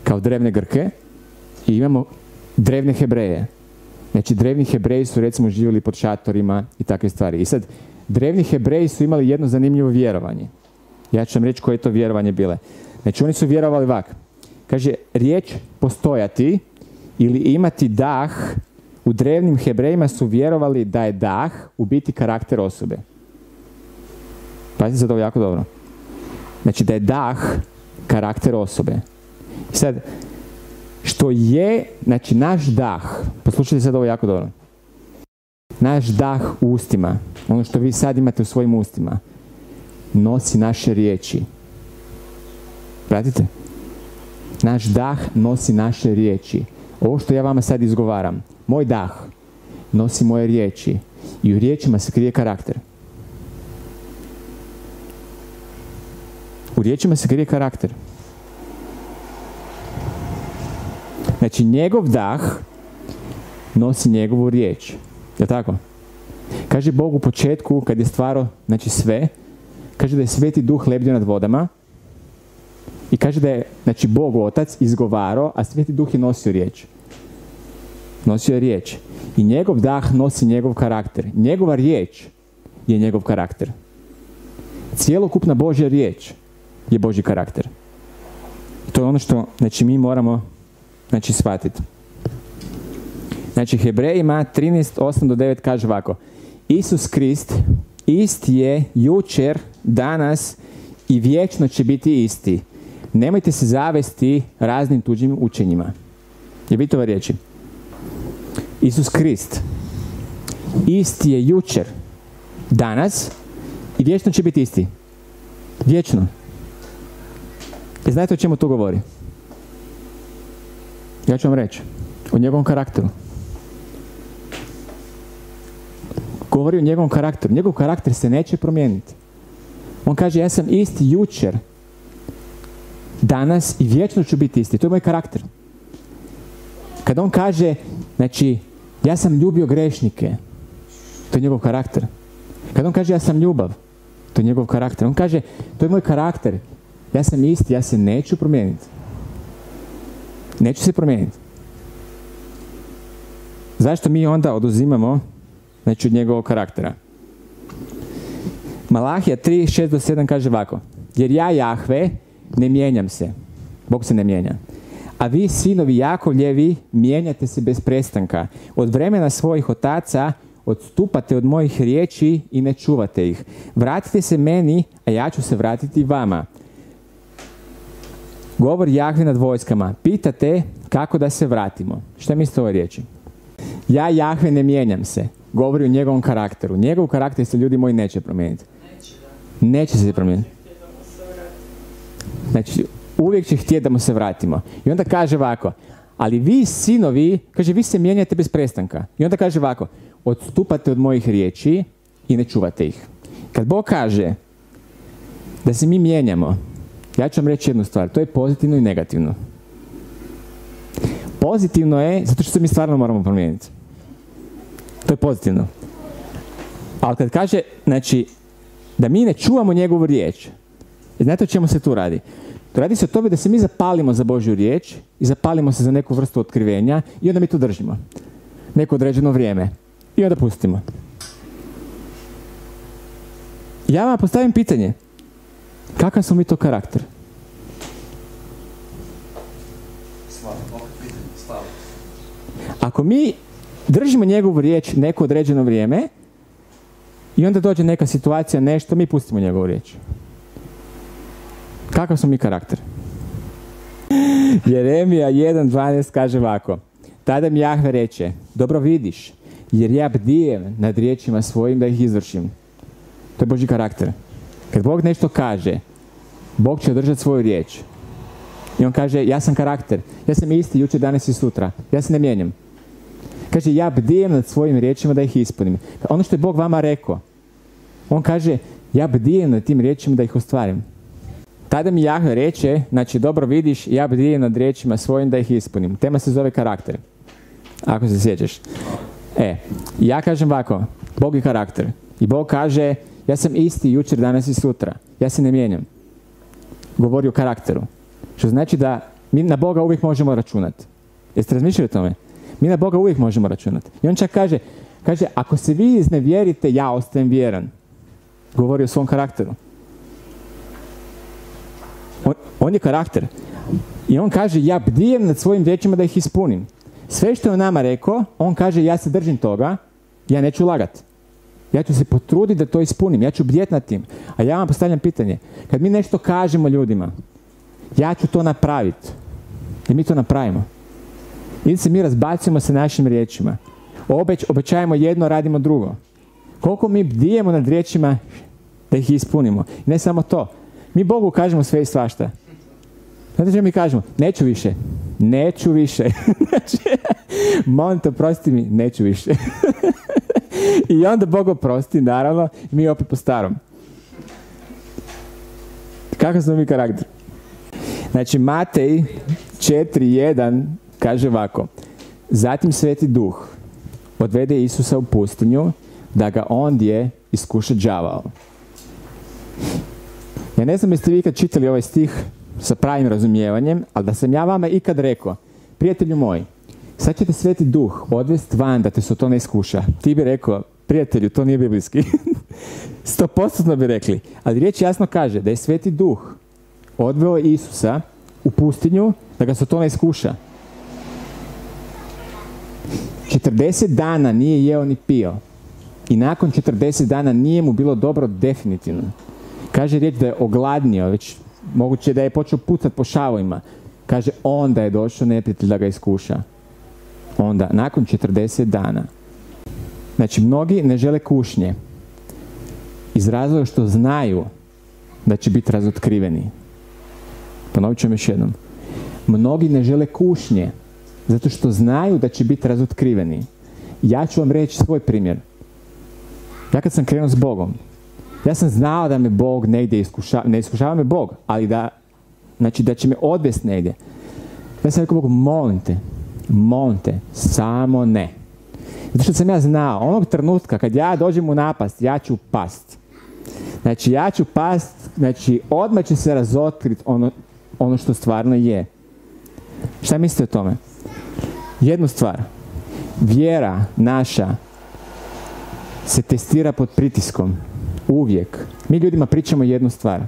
kao drevne grke, i imamo drevne hebreje. Znači, drevni hebreji su recimo živjeli pod šatorima i takve stvari. I sad, drevni hebreji su imali jedno zanimljivo vjerovanje. Ja ću vam reći koje je to vjerovanje bile. Znači, oni su vjerovali ovak. Kaže, riječ postojati ili imati dah, u drevnim hebrejima su vjerovali da je dah u biti karakter osobe. Pazite sad ovo jako dobro. Znači, da je dah karakter osobe. I sad, što je, znači naš dah, poslušajte sad ovo jako dobro. Naš dah u ustima, ono što vi sad imate u svojim ustima, nosi naše riječi. Pratite? Naš dah nosi naše riječi. Ovo što ja vama sad izgovaram, moj dah nosi moje riječi i u riječima se krije karakter. U riječima se krije karakter. Znači, njegov dah nosi njegovu riječ. Je tako? Kaže Bog u početku, kad je stvaro, znači sve, kaže da je sveti duh lebdio nad vodama i kaže da je, znači, Bog otac izgovarao, a sveti duh je nosio riječ. Nosio je riječ. I njegov dah nosi njegov karakter. Njegova riječ je njegov karakter. Cijelokupna Božja riječ je Božji karakter. To je ono što, znači, mi moramo znači shvatiti. Znači Hebrejima 13, 8 do 9 kaže ovako. Isus Krist ist je jučer, danas i vječno će biti isti. Nemojte se zavesti raznim tuđim učenjima. Je biti ove riječi? Isus Krist isti je jučer, danas i vječno će biti isti. Vječno. I znate o čemu to govori? Ja ću vam reći. O njegovom karakteru. Govori o njegovom karakteru. Njegov karakter se neće promijeniti. On kaže, ja sam isti jučer, danas i vječno ću biti isti. To je moj karakter. Kad on kaže, znači, ja sam ljubio grešnike, to je njegov karakter. Kad on kaže, ja sam ljubav, to je njegov karakter. On kaže, to je moj karakter. Ja sam isti, ja se neću promijeniti. Neću se promijeniti. Zašto mi onda oduzimamo znači, od njegovog karaktera? Malahija 3, 6 do 7 kaže ovako. Jer ja, Jahve, ne mijenjam se. Bog se ne mijenja. A vi, sinovi Jakovljevi, mijenjate se bez prestanka. Od vremena svojih otaca odstupate od mojih riječi i ne čuvate ih. Vratite se meni, a ja ću se vratiti vama. Govor Jahve nad vojskama. Pitate kako da se vratimo. Šta mislite ovoj riječi? Ja Jahve ne mijenjam se. Govori o njegovom karakteru. Njegov karakter se ljudi moji neće promijeniti. Neće se promijeniti. Znači, uvijek će htjeti da mu se vratimo. I onda kaže ovako, Ali vi, sinovi, kaže, vi se mijenjate bez prestanka. I onda kaže ovako, odstupate od mojih riječi i ne čuvate ih. Kad Bog kaže da se mi mijenjamo, ja ću vam reći jednu stvar, to je pozitivno i negativno. Pozitivno je zato što se mi stvarno moramo promijeniti. To je pozitivno. Ali kad kaže, znači, da mi ne čuvamo njegovu riječ, znate o čemu se tu radi? Radi se o tome da se mi zapalimo za Božju riječ i zapalimo se za neku vrstu otkrivenja i onda mi to držimo. Neko određeno vrijeme. I onda pustimo. Ja vam postavim pitanje. Kakav smo mi to karakter? Ako mi držimo njegovu riječ neko određeno vrijeme i onda dođe neka situacija, nešto, mi pustimo njegovu riječ. Kakav smo mi karakter? Jeremija 1.12 kaže ovako. Tada mi Jahve reče, dobro vidiš, jer ja bdijem nad riječima svojim da ih izvršim. To je Boži karakter. Kad Bog nešto kaže, Bog će održati svoju riječ. I on kaže, ja sam karakter. Ja sam isti jučer, danas i sutra. Ja se ne mijenjam. Kaže, ja bdijem nad svojim riječima da ih ispunim. Ono što je Bog vama rekao, on kaže, ja bdijem nad tim riječima da ih ostvarim. Tada mi Jahve reče, znači dobro vidiš, ja bdijem nad riječima svojim da ih ispunim. Tema se zove karakter. Ako se sjećaš. E, ja kažem ovako, Bog je karakter. I Bog kaže, ja sam isti jučer, danas i sutra. Ja se ne mijenjam. Govori o karakteru. Što znači da mi na Boga uvijek možemo računati. Jeste razmišljali o tome? Mi na Boga uvijek možemo računati. I on čak kaže, kaže, ako se vi iznevjerite, ja ostajem vjeran. Govori o svom karakteru. On, je karakter. I on kaže, ja bdijem nad svojim riječima da ih ispunim. Sve što je on nama rekao, on kaže, ja se držim toga, ja neću lagat. Ja ću se potruditi da to ispunim, ja ću bdjeti nad tim. A ja vam postavljam pitanje, kad mi nešto kažemo ljudima, ja ću to napraviti. I mi to napravimo. Ili se mi razbacujemo sa našim riječima. Obeć, obećajemo jedno, radimo drugo. Koliko mi bdijemo nad riječima da ih ispunimo. Ne samo to. Mi Bogu kažemo sve i svašta. Znate što mi kažemo? Neću više. Neću više. znači, molim te, prosti mi, neću više. I onda Bog oprosti, naravno, i mi opet po starom. Kako smo mi karakter? Znači, Matej 4.1 kaže ovako. Zatim Sveti Duh odvede Isusa u pustinju da ga ondje iskuša đavao. Ja ne znam jeste vi ikad čitali ovaj stih sa pravim razumijevanjem, ali da sam ja vama ikad rekao, prijatelju moj, sad će te Sveti Duh odvest van da te se to ne iskuša. Ti bi rekao, prijatelju, to nije biblijski. Sto postotno bi rekli. Ali riječ jasno kaže da je Sveti Duh odveo Isusa u pustinju da ga se to ne iskuša. 40 dana nije jeo ni pio. I nakon 40 dana nije mu bilo dobro definitivno. Kaže riječ da je ogladnio, već moguće da je počeo pucat po šavojima. Kaže onda je došao neprijatelj da ga iskuša. Onda, nakon 40 dana. Znači, mnogi ne žele kušnje iz razloga što znaju da će biti razotkriveni. Ponovit ću vam još jednom. Mnogi ne žele kušnje zato što znaju da će biti razotkriveni. Ja ću vam reći svoj primjer. Ja kad sam krenuo s Bogom, ja sam znao da me Bog negdje iskušava, ne iskušava me Bog, ali da, znači da će me odvesti negdje. Ja sam rekao Bogu, molim te, molim te, samo ne. Zato što sam ja znao, onog trenutka kad ja dođem u napast, ja ću past. Znači ja ću past, znači odmah će se razotkriti ono, ono što stvarno je. Šta mislite o tome? Jednu stvar. Vjera naša se testira pod pritiskom. Uvijek. Mi ljudima pričamo jednu stvar.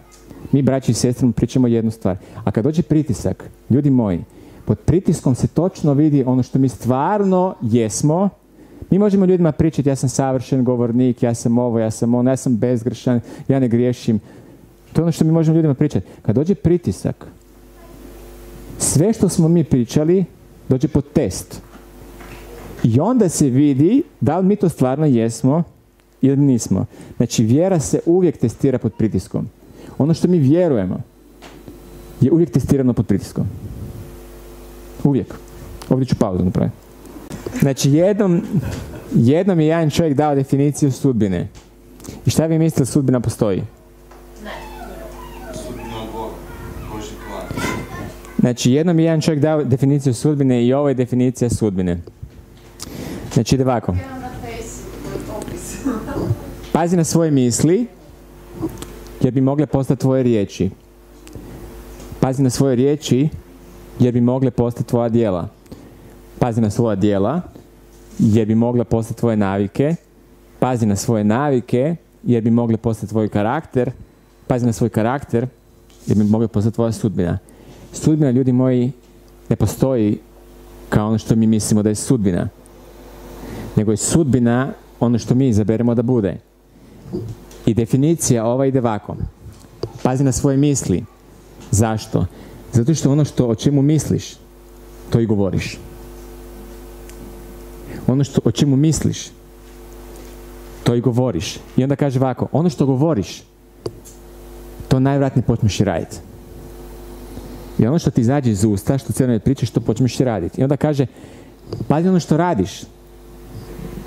Mi, braći i sestrama, pričamo jednu stvar. A kad dođe pritisak, ljudi moji, pod pritiskom se točno vidi ono što mi stvarno jesmo. Mi možemo ljudima pričati, ja sam savršen govornik, ja sam ovo, ja sam ono, ja sam bezgrešan, ja ne griješim. To je ono što mi možemo ljudima pričati. Kad dođe pritisak, sve što smo mi pričali, dođe pod test. I onda se vidi da li mi to stvarno jesmo ili nismo. Znači, vjera se uvijek testira pod pritiskom. Ono što mi vjerujemo je uvijek testirano pod pritiskom. Uvijek. Ovdje ću pauzu napraviti. Znači, jednom, jednom je jedan čovjek dao definiciju sudbine. I šta vi mislite sudbina postoji? Plan. Znači, jednom je jedan čovjek dao definiciju sudbine i ovo je definicija sudbine. Znači, ide ovako. Imam na fejsu opis. Pazi na svoje misli, jer bi mogle postati tvoje riječi. Pazi na svoje riječi, jer bi mogle postati tvoja djela. Pazi na svoja djela, jer bi mogle postati tvoje navike. Pazi na svoje navike, jer bi mogle postati tvoj karakter. Pazi na svoj karakter, jer bi mogle postati tvoja sudbina. Sudbina, ljudi moji, ne postoji kao ono što mi mislimo da je sudbina. Nego je sudbina ono što mi izaberemo da bude. I definicija ova ide ovako. Pazi na svoje misli. Zašto? Zato što ono što o čemu misliš, to i govoriš. Ono što o čemu misliš, to i govoriš. I onda kaže ovako, ono što govoriš, to najvratnije počneš i raditi. I ono što ti izađe iz usta, što cijelo vrijeme pričaš, to počneš i raditi. I onda kaže, pazi ono što radiš,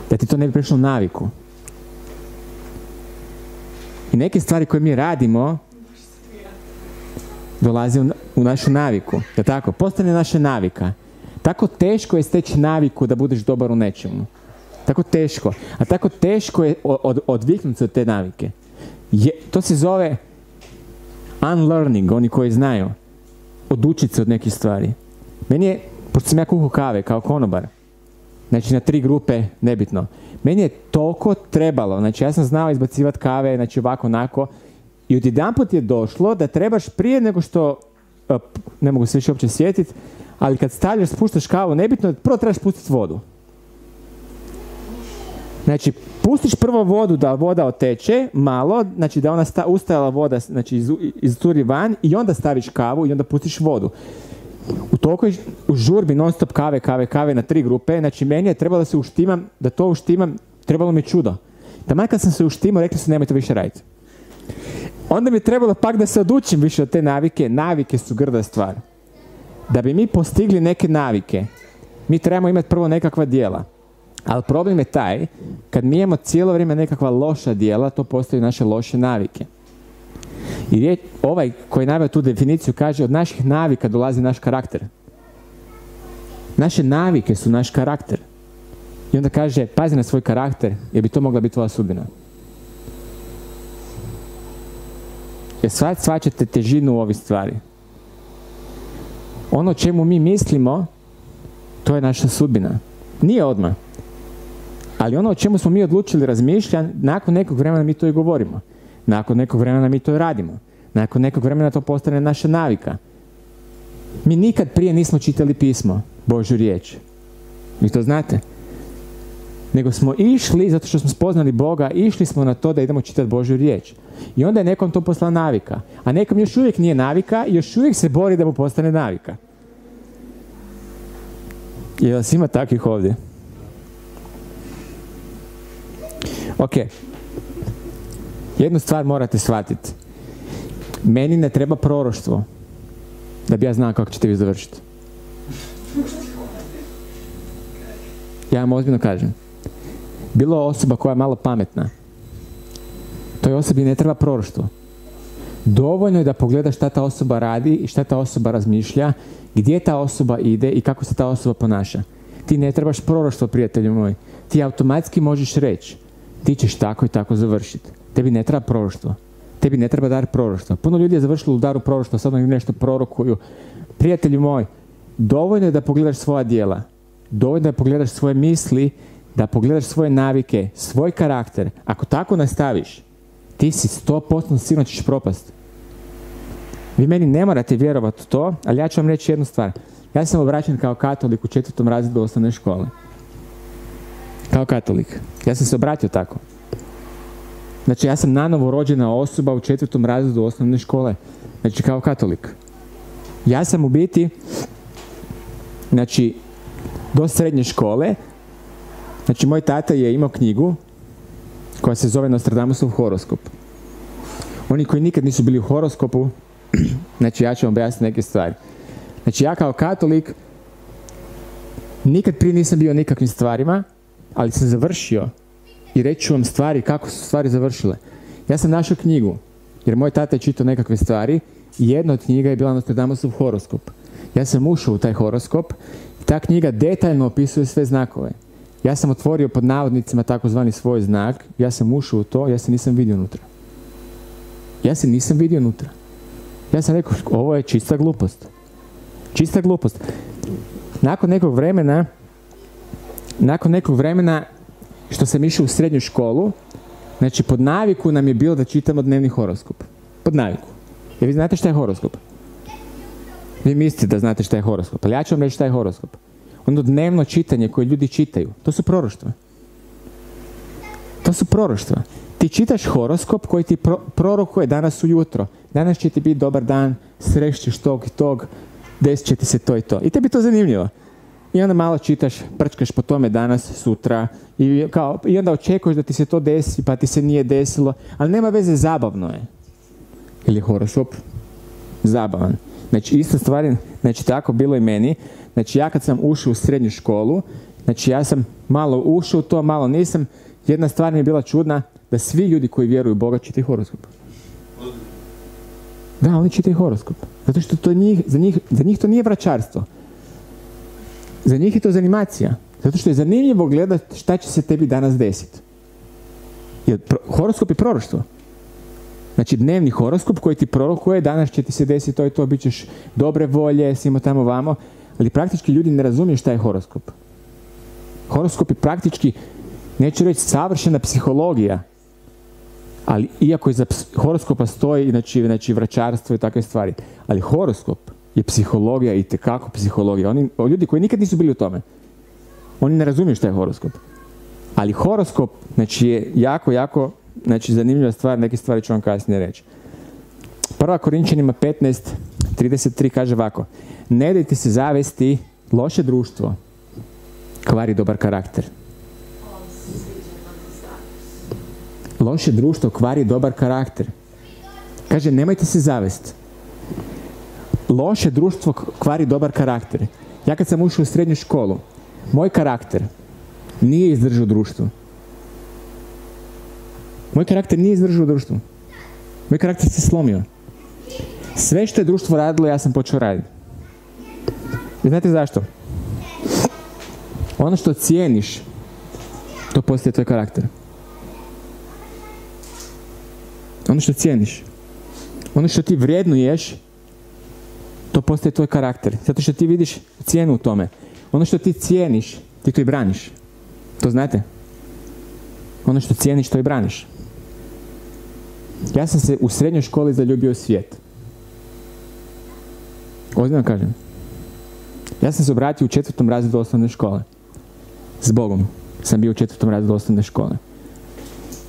da ti to ne bi prešlo naviku. I neke stvari koje mi radimo dolaze u, našu naviku. Je tako? Postane naša navika. Tako teško je steći naviku da budeš dobar u nečemu. Tako teško. A tako teško je od, odviknuti se od te navike. Je, to se zove unlearning, oni koji znaju. Odučiti se od nekih stvari. Meni je, pošto sam ja kuhao kave kao konobar, znači na tri grupe, nebitno. Meni je toliko trebalo, znači ja sam znao izbacivati kave, znači ovako, onako, i odjedanput je došlo da trebaš prije nego što, e, ne mogu se više uopće sjetiti, ali kad stavljaš, spuštaš kavu, nebitno, prvo trebaš pustiti vodu. Znači, pustiš prvo vodu da voda oteče, malo, znači da ona sta, ustajala voda, znači iz, izcuri van i onda staviš kavu i onda pustiš vodu. U tolikoj u žurbi non stop kave, kave, kave na tri grupe, znači meni je trebalo da se uštimam, da to uštimam, trebalo mi čudo. Taman kad sam se uštimao, rekli su nemojte više raditi. Onda mi je trebalo pak da se odučim više od te navike. Navike su grda stvar. Da bi mi postigli neke navike, mi trebamo imati prvo nekakva dijela. Ali problem je taj, kad mi imamo cijelo vrijeme nekakva loša dijela, to postaju naše loše navike. I riječ, ovaj koji naveo tu definiciju kaže od naših navika dolazi naš karakter. Naše navike su naš karakter. I onda kaže, pazi na svoj karakter, jer bi to mogla biti tvoja sudbina. Jer sva, svačate težinu ovih stvari. Ono čemu mi mislimo, to je naša sudbina. Nije odmah. Ali ono o čemu smo mi odlučili razmišljati, nakon nekog vremena mi to i govorimo. Nakon nekog vremena mi to radimo. Nakon nekog vremena to postane naša navika. Mi nikad prije nismo čitali pismo, Božju riječ. Vi to znate? Nego smo išli, zato što smo spoznali Boga, išli smo na to da idemo čitati Božju riječ. I onda je nekom to posla navika. A nekom još uvijek nije navika i još uvijek se bori da mu postane navika. Je vas ima takvih ovdje? Ok. Jednu stvar morate shvatiti. Meni ne treba proroštvo da bi ja znao kako ćete vi završiti. Ja vam ozbiljno kažem. Bilo osoba koja je malo pametna. Toj osobi ne treba proroštvo. Dovoljno je da pogleda šta ta osoba radi i šta ta osoba razmišlja, gdje ta osoba ide i kako se ta osoba ponaša. Ti ne trebaš proroštvo, prijatelju moj. Ti automatski možeš reći, ti ćeš tako i tako završiti. Tebi ne treba proroštvo. Tebi ne treba dar proroštva. Puno ljudi je završilo u daru proroštva, sad oni nešto prorokuju. Prijatelju moj, dovoljno je da pogledaš svoja djela. Dovoljno je da pogledaš svoje misli, da pogledaš svoje navike, svoj karakter. Ako tako nastaviš, ti si 100% sigurno ćeš propast. Vi meni ne morate vjerovati u to, ali ja ću vam reći jednu stvar. Ja sam obraćen kao katolik u četvrtom razredu osnovne škole. Kao katolik. Ja sam se obratio tako. Znači ja sam nanovo rođena osoba u četvrtom razredu osnovne škole. Znači kao katolik. Ja sam u biti, znači, do srednje škole, znači moj tata je imao knjigu koja se zove Nostradamusov horoskop. Oni koji nikad nisu bili u horoskopu, znači ja ću vam objasniti neke stvari. Znači ja kao katolik Nikad prije nisam bio nikakvim stvarima, ali sam završio i reći ću vam stvari, kako su stvari završile. Ja sam našao knjigu, jer moj tata je čitao nekakve stvari i jedna od knjiga je bila Nostradamusov horoskop. Ja sam ušao u taj horoskop i ta knjiga detaljno opisuje sve znakove. Ja sam otvorio pod navodnicima takozvani svoj znak, ja sam ušao u to, ja se nisam vidio unutra. Ja se nisam vidio unutra. Ja sam rekao, ovo je čista glupost. Čista glupost. Nakon nekog vremena, nakon nekog vremena što sam išao u srednju školu, znači pod naviku nam je bilo da čitamo dnevni horoskop. Pod naviku. Jer vi znate šta je horoskop? Vi mislite da znate šta je horoskop, ali ja ću vam reći šta je horoskop. Ono dnevno čitanje koje ljudi čitaju, to su proroštva. To su proroštva. Ti čitaš horoskop koji ti pro, prorokuje danas ujutro. Danas će ti biti dobar dan, srećeš tog i tog, desit će ti se to i to. I tebi to zanimljivo. I onda malo čitaš, prčkaš po tome danas, sutra. I, kao, I onda očekuješ da ti se to desi, pa ti se nije desilo. Ali nema veze, zabavno je. Ili horoskop? Zabavan. Znači, ista stvar, znači tako bilo i meni. Znači, ja kad sam ušao u srednju školu, znači ja sam malo ušao to, malo nisam. Jedna stvar mi je bila čudna, da svi ljudi koji vjeruju u Boga čitaju horoskop. Da, oni čitaju horoskop. Zato što to njih, za, njih, za njih to nije vračarstvo. Za njih je to zanimacija. Zato što je zanimljivo gledati šta će se tebi danas desiti. Jer horoskop je proroštvo. Znači dnevni horoskop koji ti prorokuje, danas će ti se desiti to i to, bit ćeš dobre volje, simo tamo vamo, ali praktički ljudi ne razumiju šta je horoskop. Horoskop je praktički, neću reći savršena psihologija, ali iako iza horoskopa stoji znači, znači vračarstvo i takve stvari, ali horoskop je psihologija i tekako psihologija. Oni, ljudi koji nikad nisu bili u tome, oni ne razumiju šta je horoskop. Ali horoskop znači, je jako, jako znači, zanimljiva stvar, neke stvari ću vam kasnije reći. Prva Korinčanima 15, 33 kaže ovako. Ne dajte se zavesti, loše društvo kvari dobar karakter. Loše društvo kvari dobar karakter. Kaže, nemojte se zavesti. Loše društvo kvari dobar karakter. Ja kad sam ušao u srednju školu, moj karakter nije izdržao društvu. Moj karakter nije izdržao društvu. Moj karakter se slomio. Sve što je društvo radilo, ja sam počeo raditi. I znate zašto? Ono što cijeniš, to postaje tvoj karakter. Ono što cijeniš. Ono što ti vrijednuješ, to postaje tvoj karakter. Zato što ti vidiš cijenu u tome. Ono što ti cijeniš, ti to i braniš. To znate? Ono što cijeniš, to i braniš. Ja sam se u srednjoj školi zaljubio svijet. Ozbiljno kažem. Ja sam se obratio u četvrtom razredu osnovne škole. S Bogom sam bio u četvrtom razredu osnovne škole.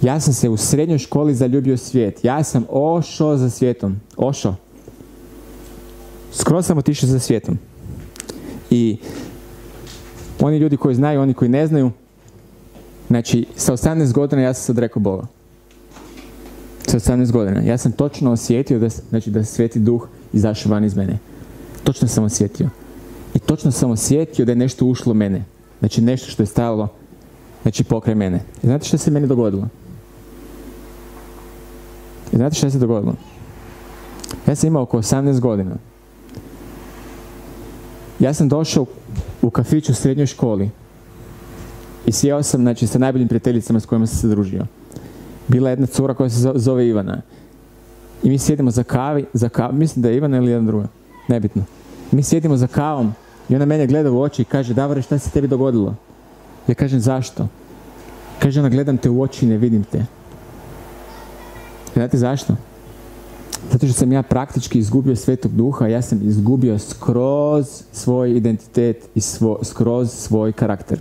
Ja sam se u srednjoj školi zaljubio svijet. Ja sam ošao za svijetom. Ošao. Skroz sam otišao za svijetom. I oni ljudi koji znaju, oni koji ne znaju, znači, sa 18 godina ja sam se odrekao Boga. Sa 18 godina. Ja sam točno osjetio da, znači, da sveti duh izašao van iz mene. Točno sam osjetio. I točno sam osjetio da je nešto ušlo mene. Znači nešto što je stavilo znači pokraj mene. I znate što se meni dogodilo? I znate što se dogodilo? Ja sam imao oko 18 godina. Ja sam došao u kafić u srednjoj školi i sjeo sam znači, sa najboljim prijateljicama s kojima sam se družio. Bila je jedna cura koja se zove Ivana. I mi sjedimo za kavi, za kavi, mislim da je Ivana ili jedna druga, nebitno. Mi sjedimo za kavom i ona mene gleda u oči i kaže, Davore, šta se tebi dogodilo? Ja kažem, zašto? Kaže ona, gledam te u oči i ne vidim te. Znate zašto? Zato što sam ja praktički izgubio svetog duha, ja sam izgubio skroz svoj identitet i svo, skroz svoj karakter.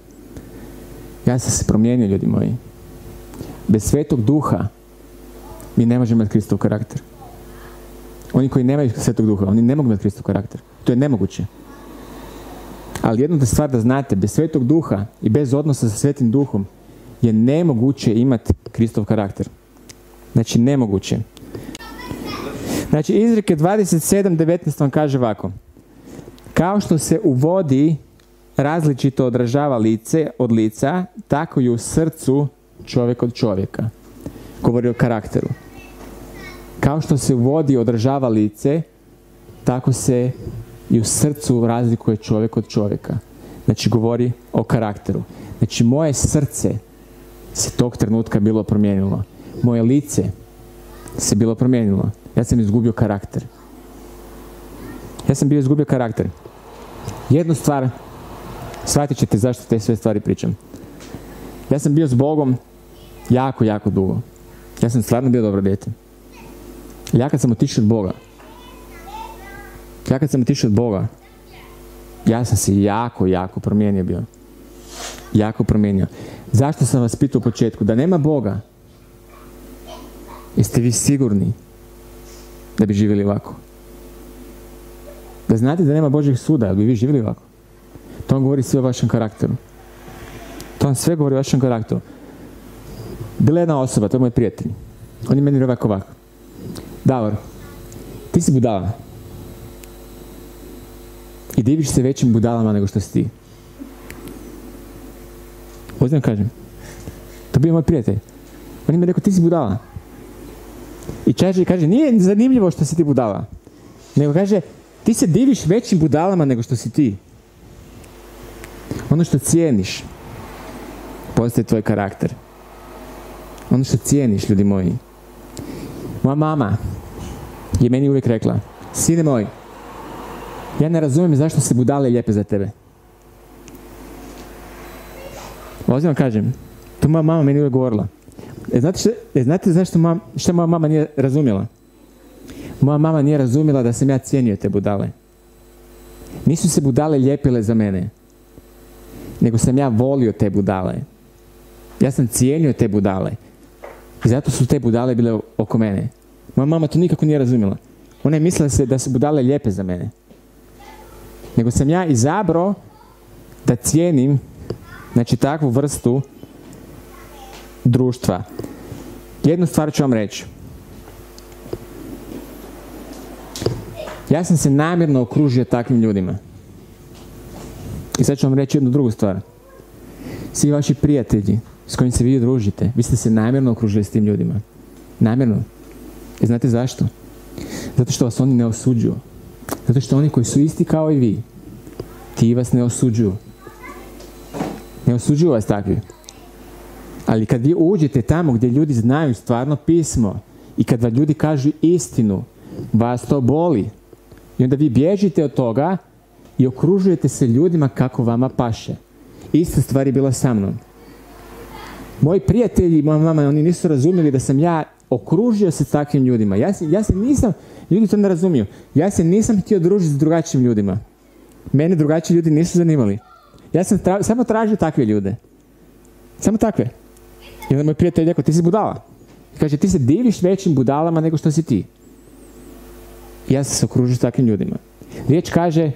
Ja sam se promijenio, ljudi moji. Bez svetog duha mi ne možemo imati Kristov karakter. Oni koji nemaju svetog duha, oni ne mogu imati Kristov karakter. To je nemoguće. Ali jedna da stvar da znate, bez svetog duha i bez odnosa sa svetim duhom je nemoguće imati Kristov karakter. Znači, nemoguće. Znači, izreke 27.19 vam kaže ovako. Kao što se u vodi različito odražava lice od lica, tako i u srcu čovjek od čovjeka. Govori o karakteru. Kao što se u vodi odražava lice, tako se i u srcu razlikuje čovjek od čovjeka. Znači govori o karakteru. Znači moje srce se tog trenutka bilo promijenilo. Moje lice se bilo promijenilo. Ja sam izgubio karakter. Ja sam bio izgubio karakter. Jednu stvar, shvatit ćete zašto te sve stvari pričam. Ja sam bio s Bogom jako, jako dugo. Ja sam stvarno bio dobro dijete. Ja kad sam otišao od Boga, ja kad sam otišao od Boga, ja sam se jako, jako promijenio bio. Jako promijenio. Zašto sam vas pitao u početku? Da nema Boga, jeste vi sigurni da bi živjeli ovako? Da znate da nema Božih suda, jel bi vi živjeli ovako? To vam govori sve o vašem karakteru. To vam sve govori o vašem karakteru. Bila je jedna osoba, to je moj prijatelj. On je meni ovako ovako. Davor, ti si budala. I diviš se većim budalama nego što si ti. Ozbiljno kažem. To bio moj prijatelj. On je mi rekao, ti si budala. I kaže, kaže, nije zanimljivo što si ti budala. Nego kaže, ti se diviš većim budalama nego što si ti. Ono što cijeniš, postaje tvoj karakter. Ono što cijeniš, ljudi moji. Moja mama je meni uvijek rekla, sine moj, ja ne razumijem zašto se budale lijepe za tebe. Ozbiljno kažem, to moja mama meni uvijek govorila. E, znate, e, znate zašto šta moja mama nije razumjela? Moja mama nije razumjela da sam ja cijenio te budale. Nisu se budale lijepile za mene, nego sam ja volio te budale. Ja sam cijenio te budale. I zato su te budale bile oko mene. Moja mama to nikako nije razumjela. Ona je mislila se da su budale lijepe za mene. Nego sam ja izabrao da cijenim znači takvu vrstu društva. Jednu stvar ću vam reći. Ja sam se namjerno okružio takvim ljudima. I sad ću vam reći jednu drugu stvar. Svi vaši prijatelji s kojim se vi družite, vi ste se namjerno okružili s tim ljudima. Namjerno. I znate zašto? Zato što vas oni ne osuđuju. Zato što oni koji su isti kao i vi, ti vas ne osuđuju. Ne osuđuju vas takvi. Ali kad vi uđete tamo gdje ljudi znaju stvarno pismo i kad vam ljudi kažu istinu, vas to boli. I onda vi bježite od toga i okružujete se ljudima kako vama paše. Ista stvar je bila sa mnom. Moji prijatelji moja mama, oni nisu razumjeli da sam ja okružio se takvim ljudima. Ja se, ja se nisam, ljudi to ne razumiju, ja se nisam htio družiti s drugačijim ljudima. Mene drugačiji ljudi nisu zanimali. Ja sam samo tražio takve ljude. Samo takve. I onda moj prijatelj rekao, ti si budala. Kaže, ti se diviš većim budalama nego što si ti. I ja se okružio s takvim ljudima. Riječ kaže,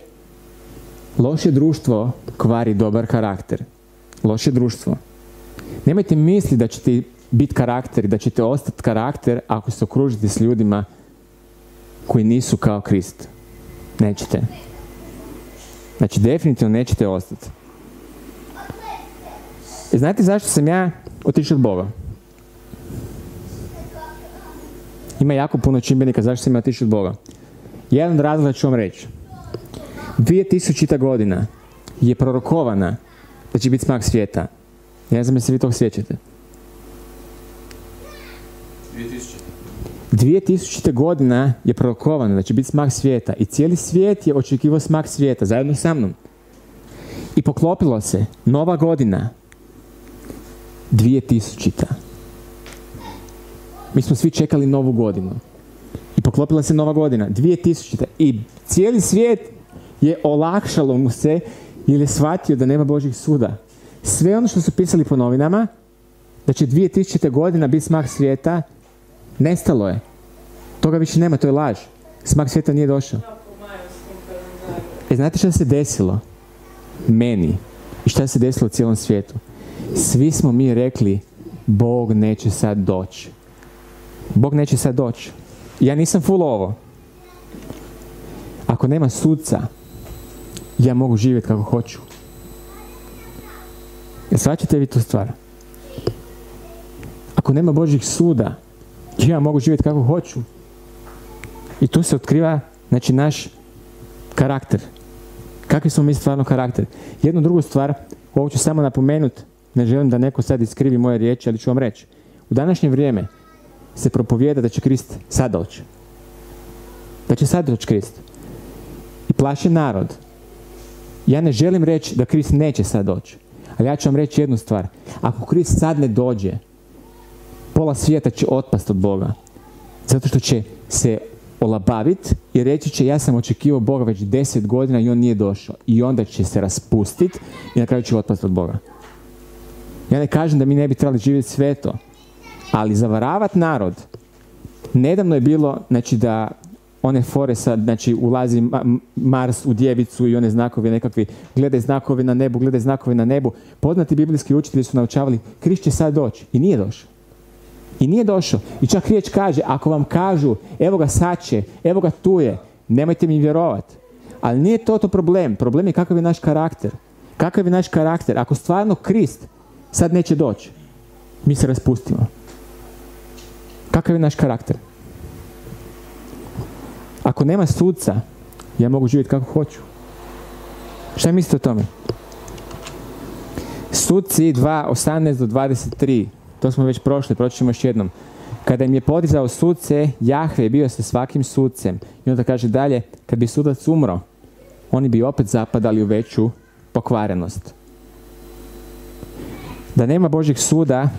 loše društvo kvari dobar karakter. Loše društvo. Nemojte misli da ćete biti karakter i da ćete ostati karakter ako se okružite s ljudima koji nisu kao Krist. Nećete. Znači, definitivno nećete ostati. I znate zašto sam ja otišao od Boga? Ima jako puno čimbenika zašto sam ja otišao od Boga. Jedan od razloga ću vam reći. 2000. godina je prorokovana da će biti smak svijeta. Ja ne znam se vi tog sjećate. 2000. 2000. godina je prorokovana da će biti smak svijeta i cijeli svijet je očekivao smak svijeta zajedno sa mnom. I poklopilo se nova godina 2000. Mi smo svi čekali novu godinu. I poklopila se nova godina 2000. I cijeli svijet je olakšalo mu se jer je shvatio da nema Božih suda. Sve ono što su pisali po novinama, da će 2000. godina biti smak svijeta, nestalo je. Toga više nema, to je laž. Smak svijeta nije došao. E, znate šta se desilo? Meni. I šta se desilo u cijelom svijetu? Svi smo mi rekli, Bog neće sad doći. Bog neće sad doći. Ja nisam full ovo. Ako nema sudca, ja mogu živjeti kako hoću. Jel shvaćate vi tu stvar? Ako nema Božih suda, ja mogu živjeti kako hoću. I tu se otkriva, znači, naš karakter. Kakvi smo mi stvarno karakter. Jednu drugu stvar, ovo ću samo napomenuti, ne želim da neko sad iskrivi moje riječi, ali ću vam reći. U današnje vrijeme se propovijeda da će Krist sad doći. Da će sad doći Krist. I plaše narod. Ja ne želim reći da Krist neće sad doći. Ali ja ću vam reći jednu stvar. Ako Krist sad ne dođe, pola svijeta će otpast od Boga. Zato što će se olabavit i reći će ja sam očekivao Boga već deset godina i on nije došao. I onda će se raspustit i na kraju će otpast od Boga. Ja ne kažem da mi ne bi trebali živjeti sveto, ali zavaravat narod. Nedavno je bilo, znači da one fore sad, znači ulazi Mars u djevicu i one znakovi nekakvi, gledaj znakovi na nebu, gledaj znakovi na nebu. Poznati biblijski učitelji su naučavali, Krist će sad doći. I nije došao. I nije došao. I čak riječ kaže, ako vam kažu, evo ga sad će, evo ga tu je, nemojte mi vjerovati. Ali nije to to problem. Problem je kakav je naš karakter. Kakav je naš karakter. Ako stvarno Krist sad neće doći, mi se raspustimo. Kakav je naš karakter? Ako nema sudca, ja mogu živjeti kako hoću. Šta mislite o tome? Sudci 2, 18 do 23. To smo već prošli, proći ćemo još jednom. Kada im je podizao sudce, Jahve je bio sa svakim sudcem. I onda kaže dalje, kad bi sudac umro, oni bi opet zapadali u veću pokvarenost. Da nema Božih suda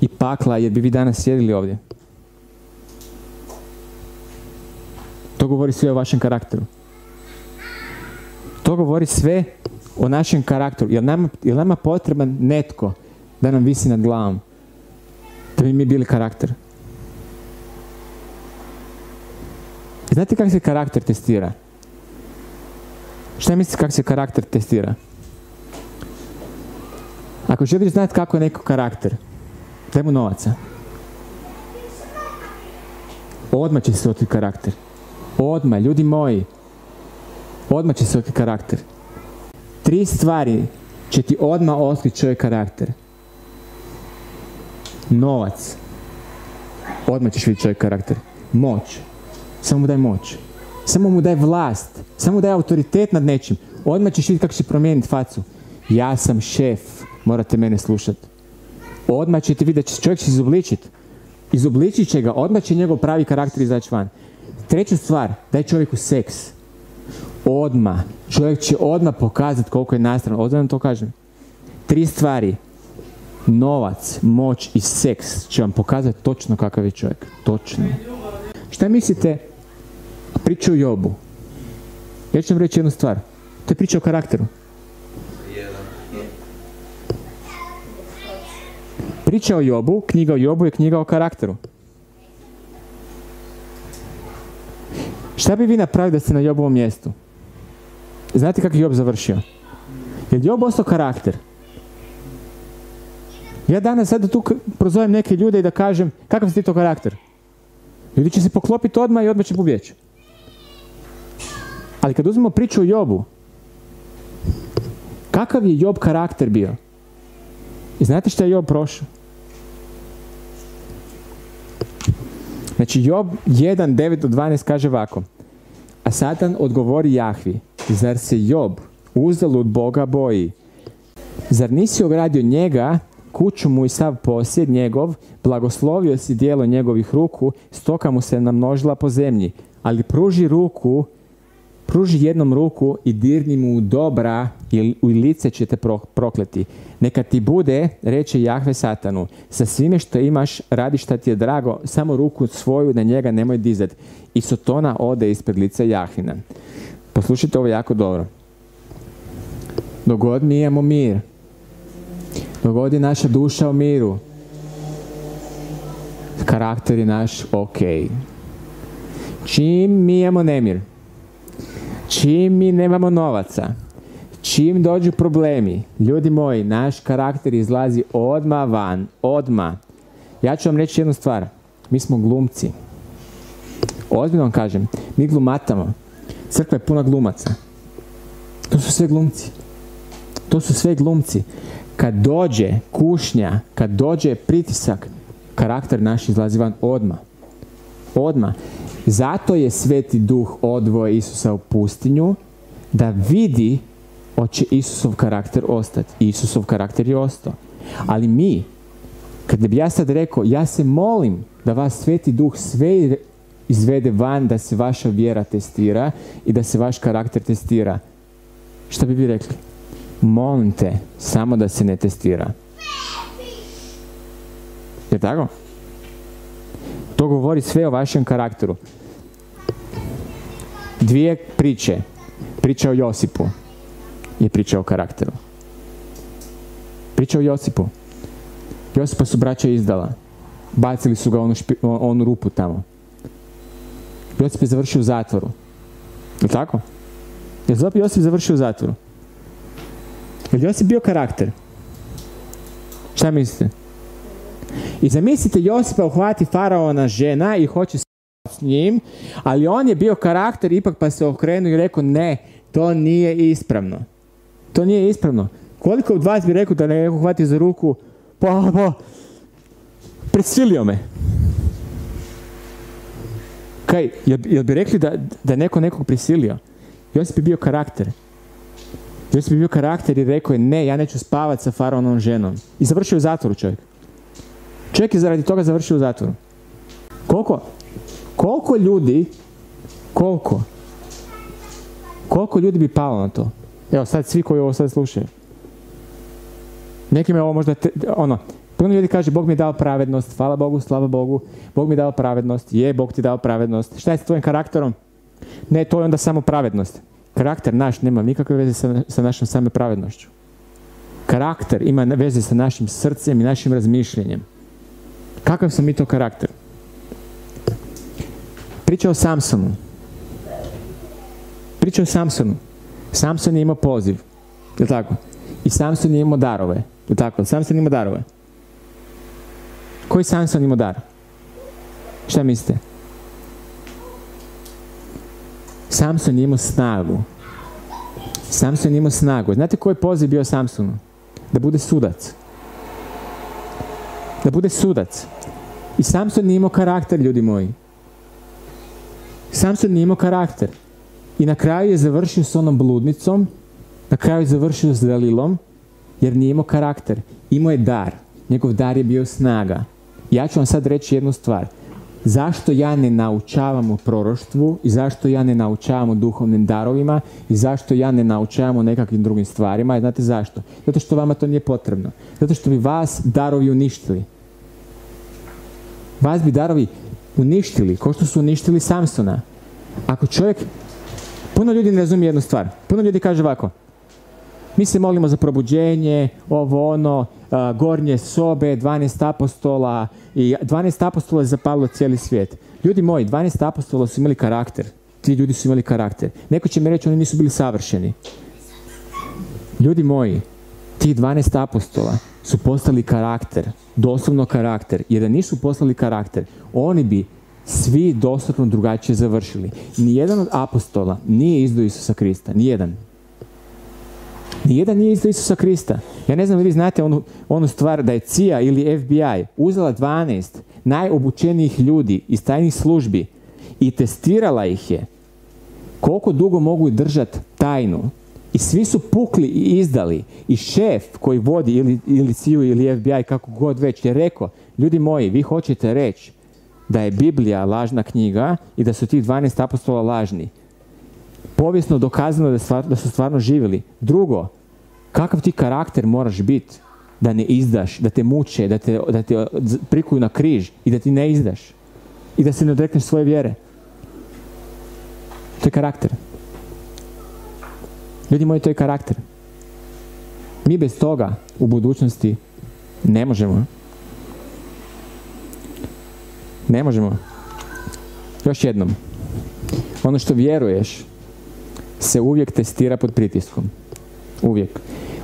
i pakla, jer bi vi danas sjedili ovdje. To govori sve o vašem karakteru. To govori sve o našem karakteru. Jel nama, jel nama potreban netko da nam visi nad glavom? Da bi mi bili karakter. Znate kako se karakter testira? Šta mislite kako se karakter testira? Ako želiš znati kako je neko karakter, daj mu novaca. Odmah će se otkriti karakter. Odmah, ljudi moji. Odmah će se otkriti karakter. Tri stvari će ti odmah otkriti čovjek karakter. Novac. Odmah ćeš vidjeti čovjek karakter. Moć. Samo mu daj moć. Samo mu daj vlast. Samo mu daj autoritet nad nečim. Odmah ćeš vidjeti kako će promijeniti facu. Ja sam šef. Morate mene slušati. Odmah ćete vidjeti da će čovjek se izobličiti. Izobličit će ga. Odmah će njegov pravi karakter izaći van. Treća stvar, daj čovjeku seks. Odmah. Čovjek će odmah pokazati koliko je nastran. Odmah vam to kažem. Tri stvari. Novac, moć i seks će vam pokazati točno kakav je čovjek. Točno. Šta mislite priča o Jobu? Ja ću vam reći jednu stvar. To je priča o karakteru. Priča o Jobu, knjiga o Jobu je knjiga o karakteru. Šta bi vi napravili da ste na Jobovom mjestu? Znate kako je Job završio? Je li Job ostao karakter? Ja danas sad tu prozovem neke ljude i da kažem kakav ste ti to karakter? Ljudi će se poklopiti odmah i odmah će pobjeći. Ali kad uzmemo priču o Jobu, kakav je Job karakter bio? I znate što je Job prošao? Znači Job 1, 9 do 12 kaže ovako. A Satan odgovori Jahvi, zar se Job uzalud Boga boji? Zar nisi ogradio njega, kuću mu i sav posjed njegov, blagoslovio si dijelo njegovih ruku, stoka mu se namnožila po zemlji, ali pruži ruku, pruži jednom ruku i dirni mu dobra i u lice će te prokleti. Neka ti bude, reče Jahve satanu, sa svime što imaš, radi šta ti je drago, samo ruku svoju na njega nemoj dizat. I Sotona ode ispred lica Jahvina. Poslušajte ovo jako dobro. Dogod mi imamo mir, dogod je naša duša u miru, karakter je naš ok. Čim mi imamo nemir, čim mi nemamo novaca, Čim dođu problemi, ljudi moji, naš karakter izlazi odma van, odma. Ja ću vam reći jednu stvar. Mi smo glumci. Ozbiljno vam kažem, mi glumatamo. Crkva je puna glumaca. To su sve glumci. To su sve glumci. kad dođe kušnja, kad dođe pritisak, karakter naš izlazi van odmah. Odmah. Zato je Sveti Duh odvoje Isusa u pustinju da vidi hoće Isusov karakter ostati. Isusov karakter je ostao. Ali mi, kad bi ja sad rekao, ja se molim da vas Sveti Duh sve izvede van, da se vaša vjera testira i da se vaš karakter testira. Šta bi vi rekli? Molim te, samo da se ne testira. Je tako? To govori sve o vašem karakteru. Dvije priče. Priča o Josipu je priča o karakteru. Priča o Josipu. Josipa su braća izdala. Bacili su ga onu, špi- onu rupu tamo. Josip je završio u zatvoru. Je tako? Je Josip završio u zatvoru? Je Josip bio karakter? Šta mislite? I zamislite Josipa uhvati faraona žena i hoće s njim, ali on je bio karakter ipak pa se okrenuo i rekao ne, to nije ispravno. To nije ispravno. Koliko od vas bi rekao da neko hvati za ruku, pa, pa, prisilio me. Kaj, jel, jel bi rekli da, da neko nekog prisilio? Josip je bio karakter. Josip je bio karakter i rekao je ne, ja neću spavati sa faraonom ženom. I završio u zatvoru čovjek. Čovjek je zaradi toga završio u zatvoru. Koliko? Koliko ljudi, koliko? Koliko ljudi bi palo na to? Evo sad svi koji ovo sad slušaju. Nekima je ovo možda, ono, puno ljudi kaže Bog mi je dao pravednost, hvala Bogu, slava Bogu, Bog mi je dao pravednost, je, Bog ti dao pravednost. Šta je s tvojim karakterom? Ne, to je onda samo pravednost. Karakter naš nema nikakve veze sa, sa našom same pravednošću. Karakter ima veze sa našim srcem i našim razmišljanjem. Kakav smo mi to karakter? Priča o Samsonu. Priča o Samsonu. Samson je imao poziv. Je tako? I Samson je imao darove. Je tako? Samson je imao darove. Koji Samson imao dar? Šta mislite? Samson je imao snagu. Samson je imao snagu. Znate koji poziv bio Samsonu? Da bude sudac. Da bude sudac. I Samson nije imao karakter, ljudi moji. Samson nije imao karakter. I na kraju je završio s onom bludnicom, na kraju je završio s Dalilom, jer nije imao karakter. Imao je dar. Njegov dar je bio snaga. Ja ću vam sad reći jednu stvar. Zašto ja ne naučavam o proroštvu i zašto ja ne naučavam o duhovnim darovima i zašto ja ne naučavam o nekakvim drugim stvarima? I znate zašto? Zato što vama to nije potrebno. Zato što bi vas darovi uništili. Vas bi darovi uništili, kao što su uništili Samsona. Ako čovjek, puno ljudi ne razumije jednu stvar. Puno ljudi kaže ovako, mi se molimo za probuđenje, ovo ono, a, gornje sobe, 12 apostola i 12 apostola je zapalilo cijeli svijet. Ljudi moji, 12 apostola su imali karakter. Ti ljudi su imali karakter. Neko će mi reći, oni nisu bili savršeni. Ljudi moji, tih 12 apostola su postali karakter, doslovno karakter, jer da nisu poslali karakter, oni bi svi doslovno drugačije završili. Nijedan od apostola nije izdao Isusa Krista, nijedan. Nijedan nije izdao Isusa Krista. Ja ne znam da vi znate onu, onu stvar da je CIA ili FBI uzela 12 najobučenijih ljudi iz tajnih službi i testirala ih je koliko dugo mogu držati tajnu. I svi su pukli i izdali. I šef koji vodi ili, ili CIA ili FBI, kako god već, je rekao, ljudi moji, vi hoćete reći da je Biblija lažna knjiga i da su tih 12 apostola lažni. Povijesno dokazano da, stvar, da su stvarno živjeli. Drugo, kakav ti karakter moraš biti da ne izdaš, da te muče, da te, da te prikuju na križ i da ti ne izdaš i da se ne odrekneš svoje vjere. To je karakter. Ljudi moji, to je karakter. Mi bez toga u budućnosti ne možemo. Ne možemo. Još jednom. Ono što vjeruješ se uvijek testira pod pritiskom. Uvijek.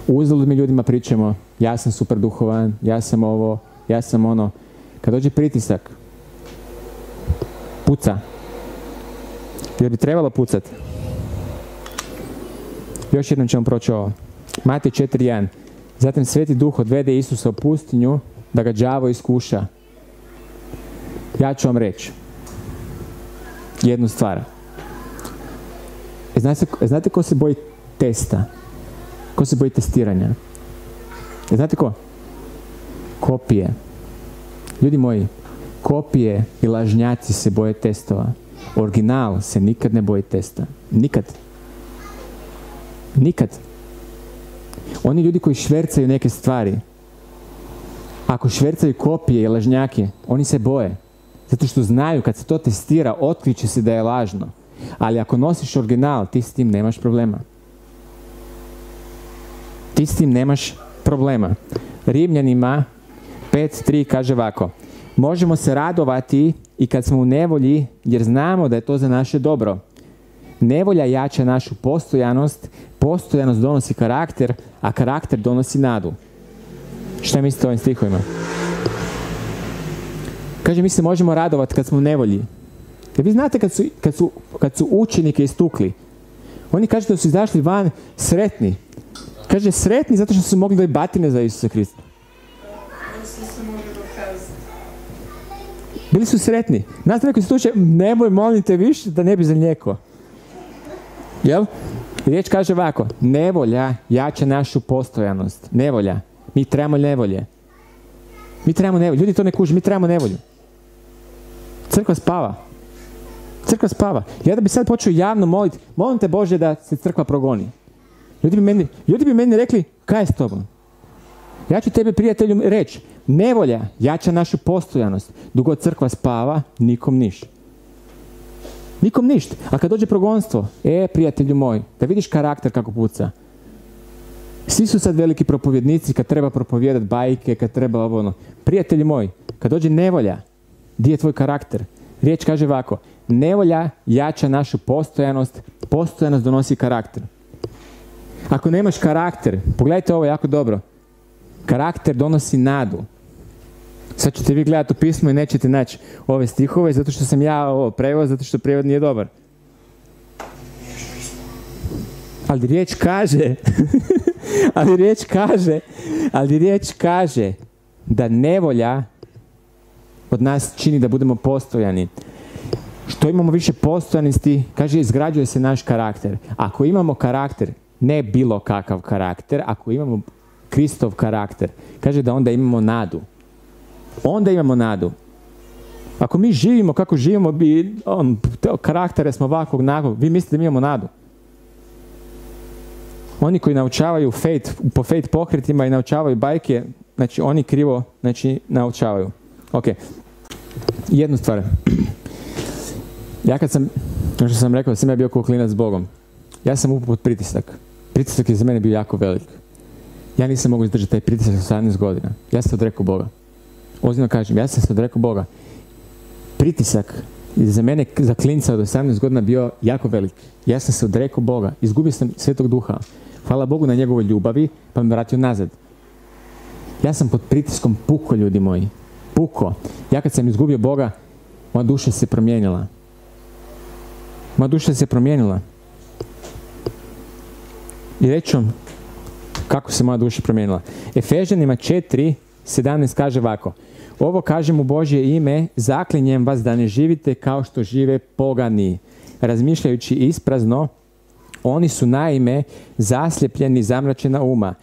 Uzalud mi ljudima pričamo, ja sam super duhovan, ja sam ovo, ja sam ono. Kad dođe pritisak, puca. Jer bi trebalo pucati. Još jednom ćemo proći ovo. Matej 4.1. Zatim Sveti Duh odvede Isusa u pustinju da ga đavo iskuša. Ja ću vam reći jednu stvar. E, Znate, znate ko se boji testa? Ko se boji testiranja? E, Znate ko? Kopije. Ljudi moji, kopije i lažnjaci se boje testova. Original se nikad ne boji testa. Nikad. Nikad. Oni ljudi koji švercaju neke stvari, ako švercaju kopije i lažnjake, oni se boje. Zato što znaju kad se to testira, otkriće se da je lažno. Ali ako nosiš original, ti s tim nemaš problema. Ti s tim nemaš problema. Rimljanima 5.3 kaže ovako. Možemo se radovati i kad smo u nevolji, jer znamo da je to za naše dobro. Nevolja jača našu postojanost, postojanost donosi karakter, a karakter donosi nadu. Šta mislite o ovim stihovima? Kaže, mi se možemo radovati kad smo u nevolji. Jer vi znate kad su, kad su, kad su učenike istukli, oni kažu da su izašli van sretni. Kaže, sretni zato što su mogli da batine za Isusa Krista. Bili su sretni. Nas neko slučaj, nemoj molim te više da ne bi zanijekao. Jel? Riječ kaže ovako, nevolja jača našu postojanost. Nevolja. Mi trebamo nevolje. Mi trebamo nevolju. Ljudi to ne kuže, mi trebamo nevolju. Crkva spava. Crkva spava. Ja da bi sad počeo javno moliti, molim te Bože da se crkva progoni. Ljudi bi meni, ljudi bi meni rekli, kaj je s tobom? Ja ću tebi prijatelju reći, nevolja jača našu postojanost. Dugo crkva spava, nikom niš. Nikom ništa. A kad dođe progonstvo, e, prijatelju moj, da vidiš karakter kako puca. Svi su sad veliki propovjednici kad treba propovijedati bajke, kad treba ovo ono. Prijatelji moj, kad dođe nevolja, di je tvoj karakter? Riječ kaže ovako, nevolja jača našu postojanost, postojanost donosi karakter. Ako nemaš karakter, pogledajte ovo jako dobro, karakter donosi nadu. Sad ćete vi gledati u pismo i nećete naći ove stihove zato što sam ja ovo preveo, zato što prevod nije dobar. Ali riječ kaže, ali riječ kaže, ali riječ kaže da nevolja od nas čini da budemo postojani. Što imamo više postojanosti, kaže izgrađuje se naš karakter. Ako imamo karakter, ne bilo kakav karakter, ako imamo Kristov karakter, kaže da onda imamo nadu. Onda imamo nadu. Ako mi živimo kako živimo, bi, on, te karaktere smo ovakvog nakog, vi mislite da mi imamo nadu? Oni koji naučavaju faith, po faith pokretima i naučavaju bajke, znači oni krivo znači, naučavaju. Ok, jednu stvar. Ja kad sam, kao što sam rekao, sam ja bio kao klinac s Bogom. Ja sam upao pod pritisak. Pritisak je za mene bio jako velik. Ja nisam mogao izdržati taj pritisak sa 18 godina. Ja sam se odrekao Boga. Ozbiljno kažem, ja sam se odrekao Boga. Pritisak je za mene, za klinca od 18 godina bio jako velik. Ja sam se odrekao Boga. Izgubio sam svetog duha. Hvala Bogu na njegovoj ljubavi, pa me vratio nazad. Ja sam pod pritiskom puko, ljudi moji. Puko. Ja kad sam izgubio Boga, moja duša se promijenila. Moja duša se promijenila. I reću vam kako se moja duša promijenila. Efežanima 4, 17 kaže ovako. Ovo kažem u Božje ime, zaklinjem vas da ne živite kao što žive pogani, razmišljajući isprazno, oni su naime zasljepljeni zamračena uma.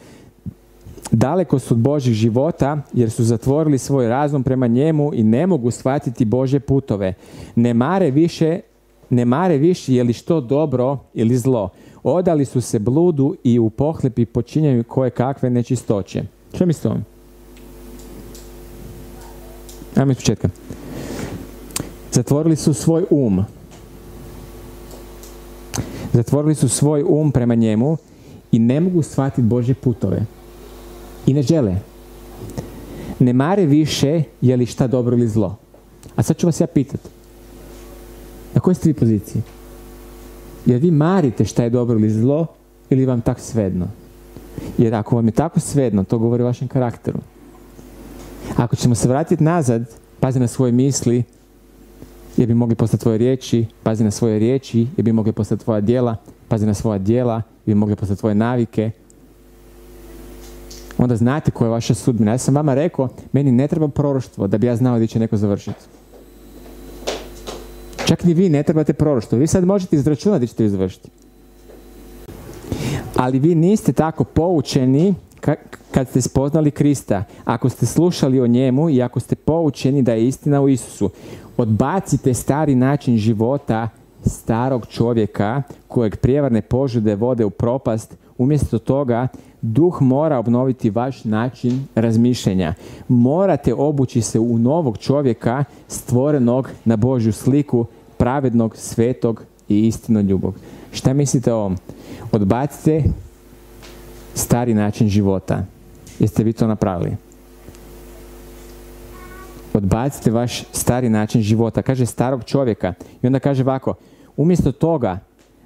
Daleko su od Božih života jer su zatvorili svoj razum prema njemu i ne mogu shvatiti Bože putove. Ne mare više, ne mare više je li što dobro ili zlo. Odali su se bludu i u pohlepi počinjaju koje kakve nečistoće. Što o ovom? Ajmo iz početka. Zatvorili su svoj um. Zatvorili su svoj um prema njemu i ne mogu shvatiti Božje putove. I ne žele. Ne mare više je li šta dobro ili zlo. A sad ću vas ja pitat. Na kojoj ste vi poziciji? Jer vi marite šta je dobro ili zlo ili vam tako svedno? Jer ako vam je tako svedno, to govori o vašem karakteru. Ako ćemo se vratiti nazad, pazi na svoje misli, jer bi mogli postati tvoje riječi, pazi na svoje riječi, jer bi mogli postati tvoja djela, pazi na svoja djela, jer bi mogli postati tvoje navike. Onda znate koja je vaša sudbina. Ja sam vama rekao, meni ne treba proroštvo da bi ja znao gdje će neko završiti. Čak ni vi ne trebate proroštvo. Vi sad možete izračunati gdje ćete vi završiti. Ali vi niste tako poučeni ka- kad ste spoznali Krista. Ako ste slušali o njemu i ako ste poučeni da je istina u Isusu. Odbacite stari način života starog čovjeka kojeg prijevarne požude vode u propast. Umjesto toga duh mora obnoviti vaš način razmišljanja. Morate obući se u novog čovjeka stvorenog na Božju sliku, pravednog, svetog i istinoljubog. Šta mislite o ovom? Odbacite stari način života. Jeste vi to napravili? Odbacite vaš stari način života. Kaže starog čovjeka. I onda kaže ovako. Umjesto toga,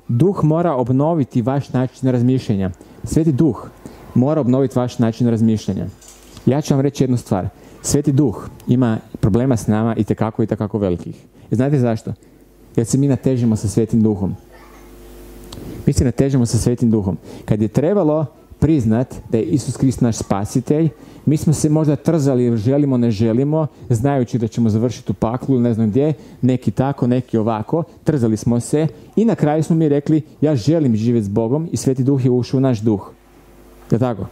duh mora obnoviti vaš način razmišljanja. Sveti duh mora obnoviti vaš način razmišljanja. Ja ću vam reći jednu stvar. Sveti duh ima problema s nama i tekako i tekako velikih. I znate zašto? Jer se mi natežimo sa svetim duhom. Mi se natežemo sa svetim duhom. Kad je trebalo priznat da je Isus Krist naš spasitelj, mi smo se možda trzali jer želimo, ne želimo, znajući da ćemo završiti u paklu ili ne znam gdje, neki tako, neki ovako, trzali smo se i na kraju smo mi rekli ja želim živjeti s Bogom i Sveti Duh je ušao u naš duh. Je tako?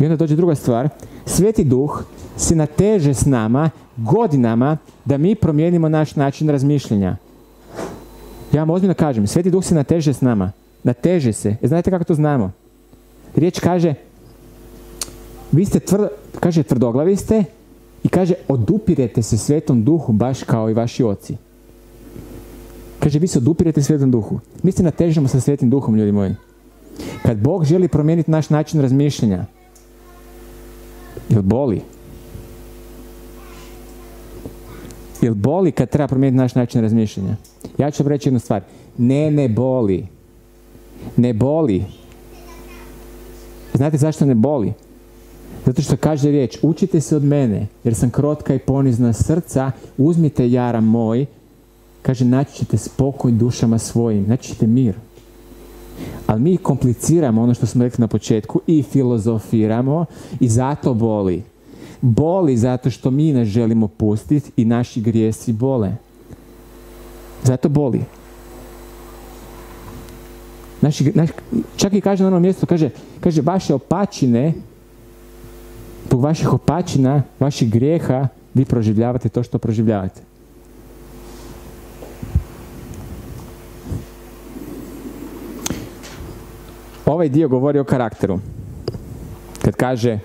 I onda dođe druga stvar. Sveti Duh se nateže s nama godinama da mi promijenimo naš način razmišljanja. Ja vam ozbiljno kažem, Sveti Duh se nateže s nama. Nateže se. E, znate kako to znamo? Riječ kaže, vi ste tvrdo, kaže tvrdoglavi ste i kaže odupirete se Svetom Duhu baš kao i vaši oci. Kaže, vi se odupirete Svetom Duhu. Mi se natežemo sa Svetim Duhom, ljudi moji. Kad Bog želi promijeniti naš način razmišljanja, jel boli? Jel boli kad treba promijeniti naš način razmišljanja? Ja ću vam reći jednu stvar. Ne, ne boli. Ne boli. Znate zašto ne boli? Zato što kaže riječ, učite se od mene, jer sam krotka i ponizna srca, uzmite jara moj, kaže, naći ćete spokoj dušama svojim, naći ćete mir. Ali mi kompliciramo ono što smo rekli na početku i filozofiramo i zato boli. Boli zato što mi ne želimo pustiti i naši grijesi bole. Zato boli. Naši, naš, čak i kaže na onom mjestu, kaže, kaže vaše opačine, zbog vaših opačina, vaših grijeha, vi proživljavate to što proživljavate. Ovaj dio govori o karakteru. Kad kaže,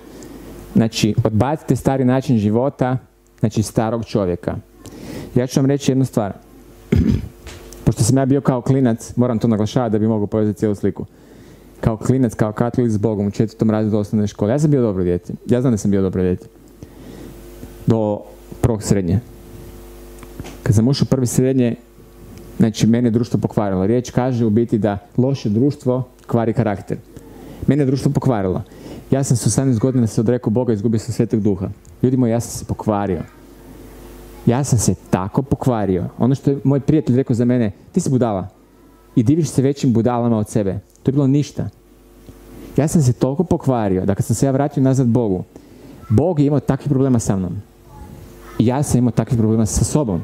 znači, odbacite stari način života, znači starog čovjeka. Ja ću vam reći jednu stvar. Pošto sam ja bio kao klinac, moram to naglašavati da bi mogao povezati cijelu sliku. Kao klinac, kao katolik s Bogom u četvrtom razredu osnovne škole. Ja sam bio dobro dijete. Ja znam da sam bio dobro dijete. Do prvog srednje. Kad sam ušao prvi srednje, znači mene društvo pokvarilo. Riječ kaže u biti da loše društvo kvari karakter. Mene je društvo pokvarilo. Ja sam s 18 godina se odrekao Boga i izgubio sam svetog duha. Ljudi moji, ja sam se pokvario. Ja sam se tako pokvario. Ono što je moj prijatelj rekao za mene, ti si budala. I diviš se većim budalama od sebe. To je bilo ništa. Ja sam se toliko pokvario da kad sam se ja vratio nazad Bogu, Bog je imao takvih problema sa mnom. I ja sam imao takvih problema sa sobom.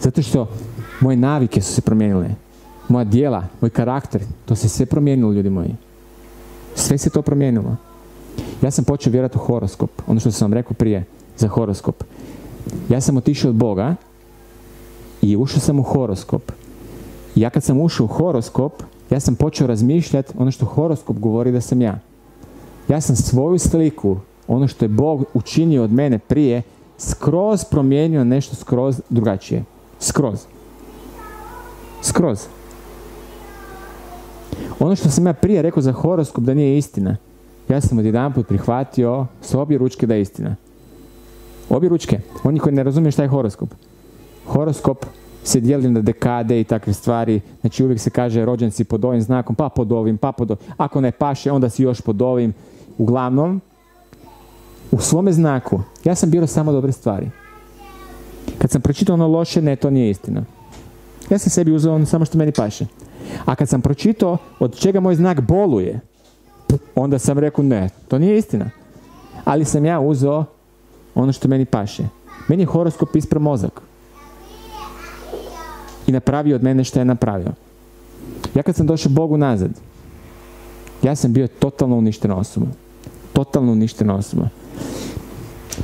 Zato što moje navike su se promijenile. Moja dijela, moj karakter, to se sve promijenilo, ljudi moji. Sve se to promijenilo. Ja sam počeo vjerati u horoskop. Ono što sam vam rekao prije za horoskop. Ja sam otišao od Boga i ušao sam u horoskop. Ja kad sam ušao u horoskop, ja sam počeo razmišljati ono što horoskop govori da sam ja. Ja sam svoju sliku, ono što je Bog učinio od mene prije, skroz promijenio nešto skroz drugačije. Skroz. Skroz. Ono što sam ja prije rekao za horoskop da nije istina, ja sam odjedanput prihvatio s obje ručke da je istina. Obje ručke. Oni koji ne razumiju šta je horoskop. Horoskop se dijeli na dekade i takve stvari. Znači uvijek se kaže rođen si pod ovim znakom, pa pod ovim, pa pod ovim. Ako ne paše, onda si još pod ovim. Uglavnom, u svome znaku, ja sam birao samo dobre stvari. Kad sam pročitao ono loše, ne, to nije istina. Ja sam sebi uzeo ono samo što meni paše. A kad sam pročitao od čega moj znak boluje, onda sam rekao ne, to nije istina. ali sam ja uzeo ono što meni paše. Meni je horoskop ispro mozak. I napravio od mene što je napravio. Ja kad sam došao Bogu nazad, ja sam bio totalno uništena osoba. Totalno uništena osoba.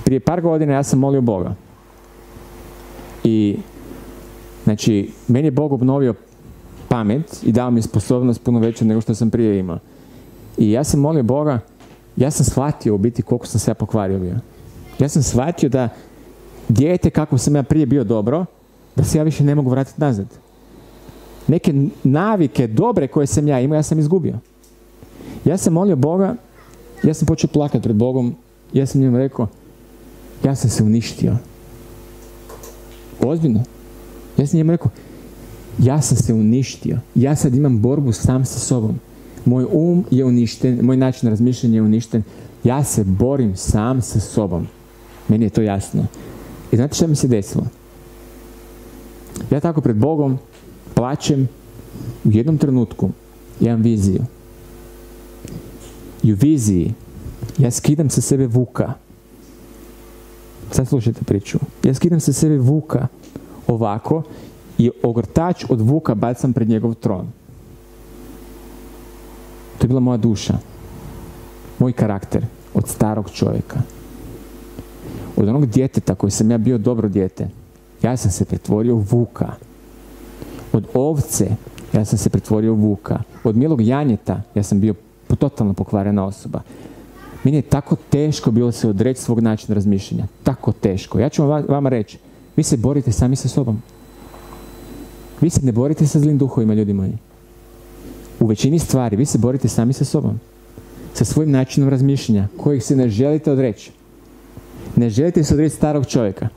Prije par godina ja sam molio Boga. I, znači, meni je Bog obnovio pamet i dao mi sposobnost puno veću nego što sam prije imao. I ja sam molio Boga, ja sam shvatio u biti koliko sam se ja pokvario bio. Ja sam shvatio da dijete kako sam ja prije bio dobro, da se ja više ne mogu vratiti nazad. Neke navike dobre koje sam ja imao, ja sam izgubio. Ja sam molio Boga, ja sam počeo plakati pred Bogom, ja sam njemu rekao, ja sam se uništio. Ozbiljno. Ja sam njemu rekao, ja sam se uništio. Ja sad imam borbu sam sa sobom. Moj um je uništen, moj način razmišljanja je uništen. Ja se borim sam sa sobom. Meni je to jasno. I znate što mi se desilo? Ja tako pred Bogom plaćem u jednom trenutku imam viziju. I u viziji ja skidam sa sebe vuka. Sad slušajte priču. Ja skidam sa sebe vuka ovako i ogrtač od vuka bacam pred njegov tron. To je bila moja duša. Moj karakter od starog čovjeka. Od onog djeteta koji sam ja bio dobro dijete, ja sam se pretvorio u vuka. Od ovce ja sam se pretvorio u vuka. Od milog janjeta ja sam bio totalno pokvarena osoba. Meni je tako teško bilo se odreći svog načina razmišljanja. Tako teško. Ja ću vam- vama reći, vi se borite sami sa sobom. Vi se ne borite sa zlim duhovima, ljudi moji. U većini stvari vi se borite sami sa sobom. Sa svojim načinom razmišljanja, kojih se ne želite odreći. Ne želite se odreći starog čovjeka.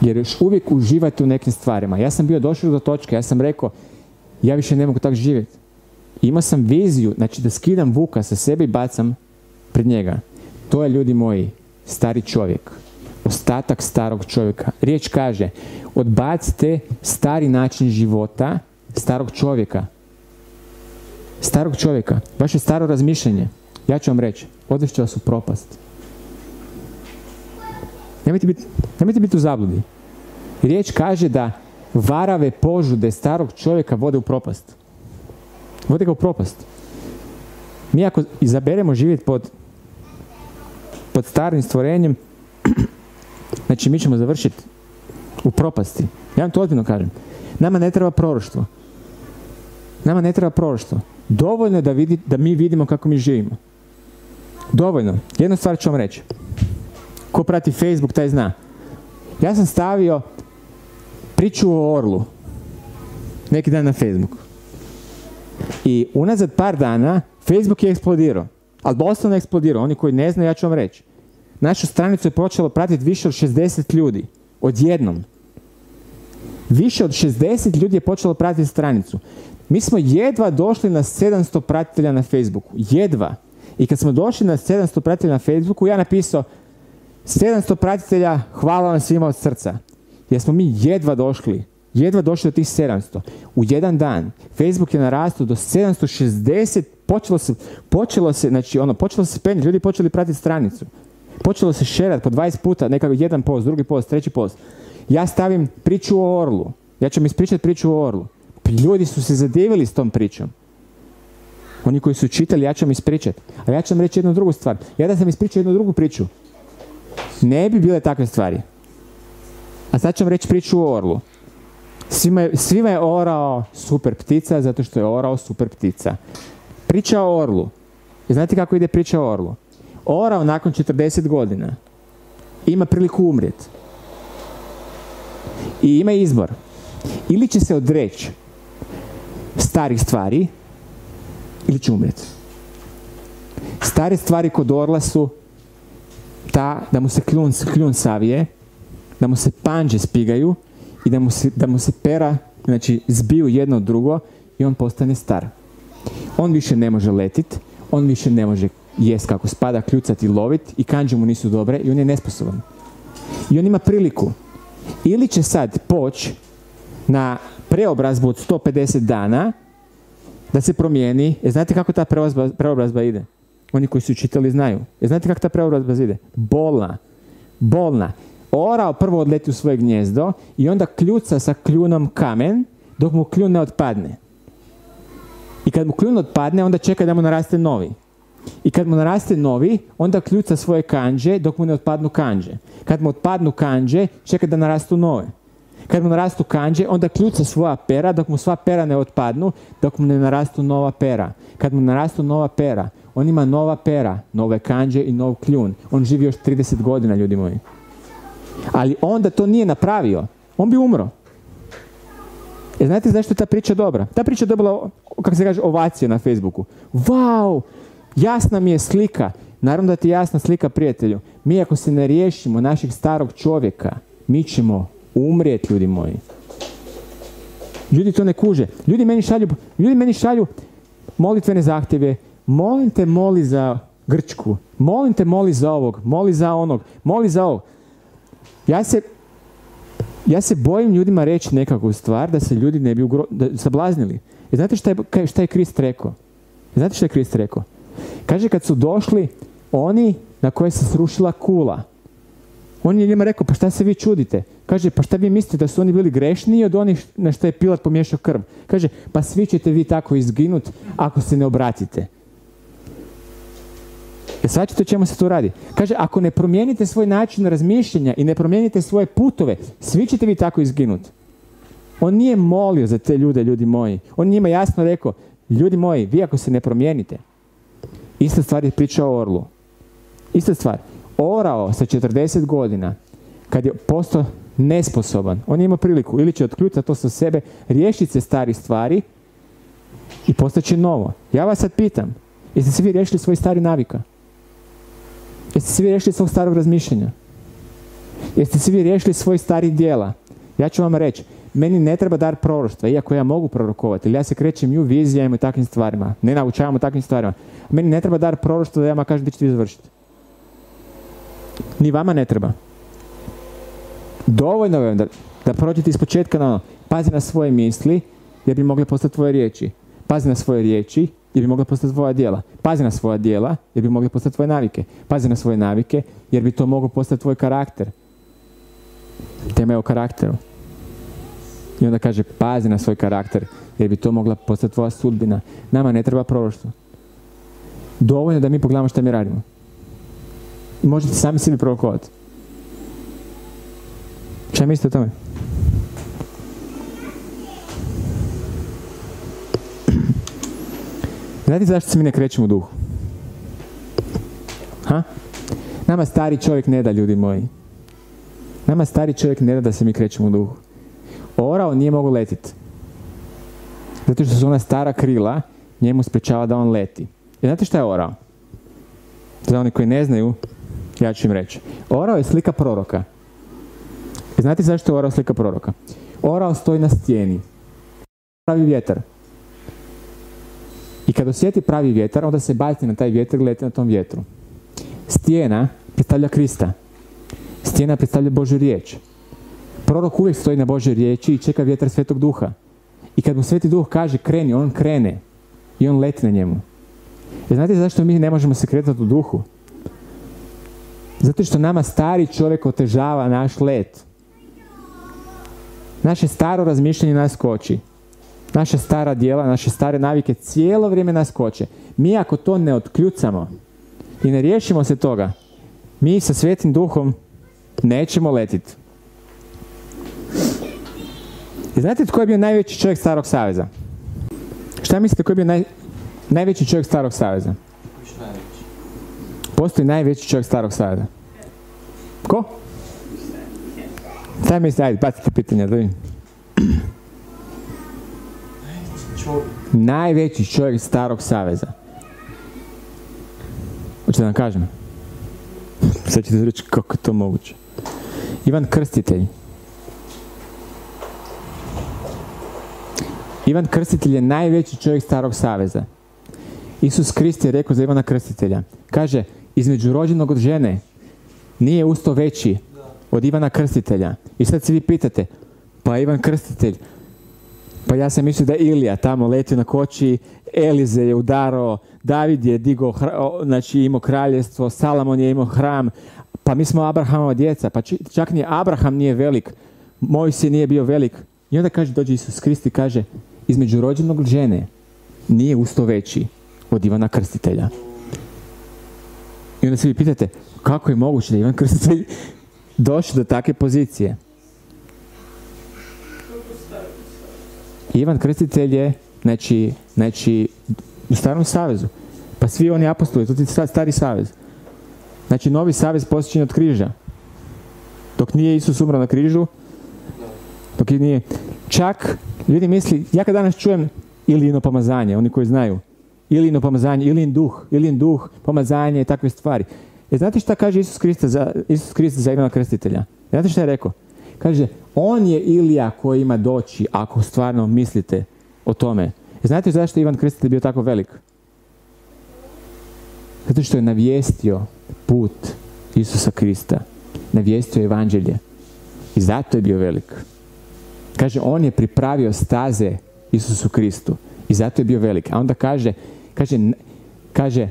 Jer još uvijek uživate u nekim stvarima. Ja sam bio došao do točke, ja sam rekao, ja više ne mogu tako živjeti. Imao sam viziju, znači da skidam vuka sa sebe i bacam pred njega. To je, ljudi moji, stari čovjek. Ostatak starog čovjeka. Riječ kaže, odbacite stari način života starog čovjeka. Starog čovjeka. Vaše staro razmišljanje. Ja ću vam reći, odvešće vas u propast. Nemojte biti, nemojte biti u zabludi. Riječ kaže da varave požude starog čovjeka vode u propast. Vode ga u propast. Mi ako izaberemo živjeti pod, pod starim stvorenjem, znači mi ćemo završiti u propasti. Ja vam to ozbiljno kažem. Nama ne treba proroštvo. Nama ne treba proroštvo. Dovoljno je da, vidi, da mi vidimo kako mi živimo. Dovoljno. Jednu stvar ću vam reći. Ko prati Facebook, taj zna. Ja sam stavio priču o Orlu. Neki dan na Facebooku. I unazad par dana Facebook je eksplodirao. Ali doslovno eksplodirao. Oni koji ne znaju, ja ću vam reći. Našu stranicu je počelo pratiti više od 60 ljudi. Odjednom. Više od 60 ljudi je počelo pratiti stranicu. Mi smo jedva došli na 700 pratitelja na Facebooku. Jedva. I kad smo došli na 700 pratitelja na Facebooku, ja napisao 700 pratitelja, hvala vam svima od srca. Jer smo mi jedva došli, jedva došli do tih 700. U jedan dan Facebook je narastao do 760, počelo se, počelo se, znači ono, počelo se penjeti, ljudi počeli pratiti stranicu. Počelo se šerat po 20 puta, nekako jedan post, drugi post, treći post. Ja stavim priču o Orlu. Ja ću vam ispričati priču o Orlu. Pa Ljudi su se zadivili s tom pričom. Oni koji su čitali, ja ću vam ispričati. A ja ću vam reći jednu drugu stvar. Ja da sam ispričao jednu drugu priču, ne bi bile takve stvari. A sad ću vam reći priču o orlu. Svima je, je orao super ptica zato što je orao super ptica. Priča o orlu. Znate kako ide priča o orlu? Orao nakon 40 godina ima priliku umrijeti. I ima izbor. Ili će se odreći starih stvari ili će umrijeti. Stare stvari kod orla su ta da mu se kljun, kljun savije, da mu se panđe spigaju i da mu se, da mu se pera, znači zbiju jedno od drugo i on postane star. On više ne može letit, on više ne može jest kako spada, kljucati i lovit i kanđe mu nisu dobre i on je nesposoban. I on ima priliku. Ili će sad poći na preobrazbu od 150 dana da se promijeni. E, znate kako ta preobrazba, preobrazba ide? Oni koji su čitali znaju. Jer znate kako ta preobrazba ide? Bolna. Bolna. Orao prvo odleti u svoje gnjezdo i onda kljuca sa kljunom kamen dok mu kljun ne otpadne. I kad mu kljun otpadne, onda čeka da mu naraste novi. I kad mu naraste novi, onda kljuca svoje kanđe dok mu ne otpadnu kanđe. Kad mu otpadnu kanđe, čeka da narastu nove. Kad mu narastu kanđe, onda kljuca svoja pera dok mu sva pera ne otpadnu, dok mu ne narastu nova pera. Kad mu narastu nova pera, on ima nova pera, nove kanđe i nov kljun. On živi još 30 godina, ljudi moji. Ali onda to nije napravio. On bi umro. E znate zašto je ta priča dobra? Ta priča je dobila, kako se kaže, ovacije na Facebooku. Wow, jasna mi je slika. Naravno da ti je jasna slika prijatelju. Mi ako se ne riješimo našeg starog čovjeka, mi ćemo umrijeti, ljudi moji. Ljudi to ne kuže. Ljudi meni šalju, ljudi meni šalju molitvene zahtjeve. Molim te, moli za Grčku. Molim te, moli za ovog. Moli za onog. Moli za ovog. Ja se, ja se bojim ljudima reći nekakvu stvar da se ljudi ne bi ugro, da, sablaznili. I znate šta je, šta je Krist rekao? Znate šta je Krist rekao? Kaže kad su došli oni na koje se srušila kula. On je njima rekao, pa šta se vi čudite? Kaže, pa šta vi mislite da su oni bili grešniji od onih na što je Pilat pomiješao krv? Kaže, pa svi ćete vi tako izginut ako se ne obratite. Jer shvaćate o čemu se tu radi? Kaže, ako ne promijenite svoj način razmišljanja i ne promijenite svoje putove, svi ćete vi tako izginut. On nije molio za te ljude, ljudi moji. On njima jasno rekao, ljudi moji, vi ako se ne promijenite, ista stvar je priča o orlu. Ista stvar. Orao sa 40 godina, kad je postao nesposoban, on je imao priliku ili će otključati to sa sebe, riješiti se stari stvari i postaće novo. Ja vas sad pitam, jeste se vi riješili svoj stari navika? Jeste se vi riješili svog starog razmišljanja? Jeste vi riješili svoj stari dijela? Ja ću vam reći, meni ne treba dar proroštva, iako ja mogu prorokovati, ili ja se krećem i u vizijama i takvim stvarima, ne naučavam o takvim stvarima. Meni ne treba dar proroštva da ja vam kažem da ćete vi završiti. Ni vama ne treba. Dovoljno je da, da prođete iz početka na ono, pazi na svoje misli, jer bi mogle postati tvoje riječi. Pazi na svoje riječi, jer bi mogle postati tvoja djela. Pazi na svoja djela, jer bi mogle postati tvoje navike. Pazi na svoje navike, jer bi to moglo postati tvoj karakter. Tema je o karakteru. Onda kaže, pazi na svoj karakter, jer bi to mogla postati tvoja sudbina. Nama ne treba proroštvo. Dovoljno da mi pogledamo šta mi radimo. Možete sami sebi provokovati. Šta mislite o tome? Znate zašto se mi ne krećemo u duhu? Ha? Nama stari čovjek ne da, ljudi moji. Nama stari čovjek ne da da se mi krećemo u duhu. Orao nije mogu letiti. Zato što su ona stara krila njemu sprečava da on leti. I znate šta je orao? Za oni koji ne znaju, ja ću im reći. Orao je slika proroka. I znate zašto je orao slika proroka? Orao stoji na stijeni. Pravi vjetar. I kad osjeti pravi vjetar, onda se baci na taj vjetar i leti na tom vjetru. Stijena predstavlja Krista. Stijena predstavlja Božju riječ. Prorok uvijek stoji na Božoj riječi i čeka vjetar Svetog Duha. I kad mu Sveti Duh kaže kreni, on krene. I on leti na njemu. I znate zašto mi ne možemo se kretati u duhu? Zato što nama stari čovjek otežava naš let. Naše staro razmišljanje nas koči. Naša stara djela, naše stare navike cijelo vrijeme nas koče. Mi ako to ne otkljucamo i ne riješimo se toga, mi sa svetim duhom nećemo letiti. I znate tko je bio najveći čovjek starog saveza? Šta mislite tko je bio naj, najveći čovjek starog saveza? Postoji najveći čovjek starog saveza. Ko? Šta mislite? Ajde, bacite pitanja da vidim. Najveći čovjek starog saveza. Hoćete da vam kažem? Sad ćete reći kako je to moguće. Ivan Krstitelj. Ivan Krstitelj je najveći čovjek starog saveza. Isus Krist je rekao za Ivana Krstitelja. Kaže, između rođenog od žene nije usto veći od Ivana Krstitelja. I sad se vi pitate, pa Ivan Krstitelj, Pa ja sam mislio da je Ilija tamo letio na koči, Elize je udarao, David je digao, znači imao kraljevstvo, Salamon je imao hram, pa mi smo Abrahamova djeca, pa čak ni Abraham nije velik, moj sin nije bio velik. I onda kaže, dođe Isus Krist i kaže, između rođenog žene nije usto veći od Ivana Krstitelja. I onda se vi pitate, kako je moguće da Ivan Krstitelj došao do takve pozicije? Ivan Krstitelj je, znači, znači, u starom savezu. Pa svi oni apostoli, to je sta- stari savez. Znači, novi savez posjećen od križa. Dok nije Isus umro na križu, dok nije. Čak, ljudi misli, ja kad danas čujem Ilijino pomazanje, oni koji znaju, Ilijino pomazanje, Ilijin duh, Ilijin duh, pomazanje i takve stvari. E, znate šta kaže Isus Krista za, Isus Krista za Ivana Krstitelja? Znate šta je rekao? Kaže, on je Ilija koji ima doći ako stvarno mislite o tome. E, znate zašto je Ivan Krstitelj bio tako velik? Zato što je navijestio put Isusa Krista. Navijestio evanđelje. I zato je bio velik. Kaže, on je pripravio staze Isusu Kristu. I zato je bio velik. A onda kaže, kaže, kaže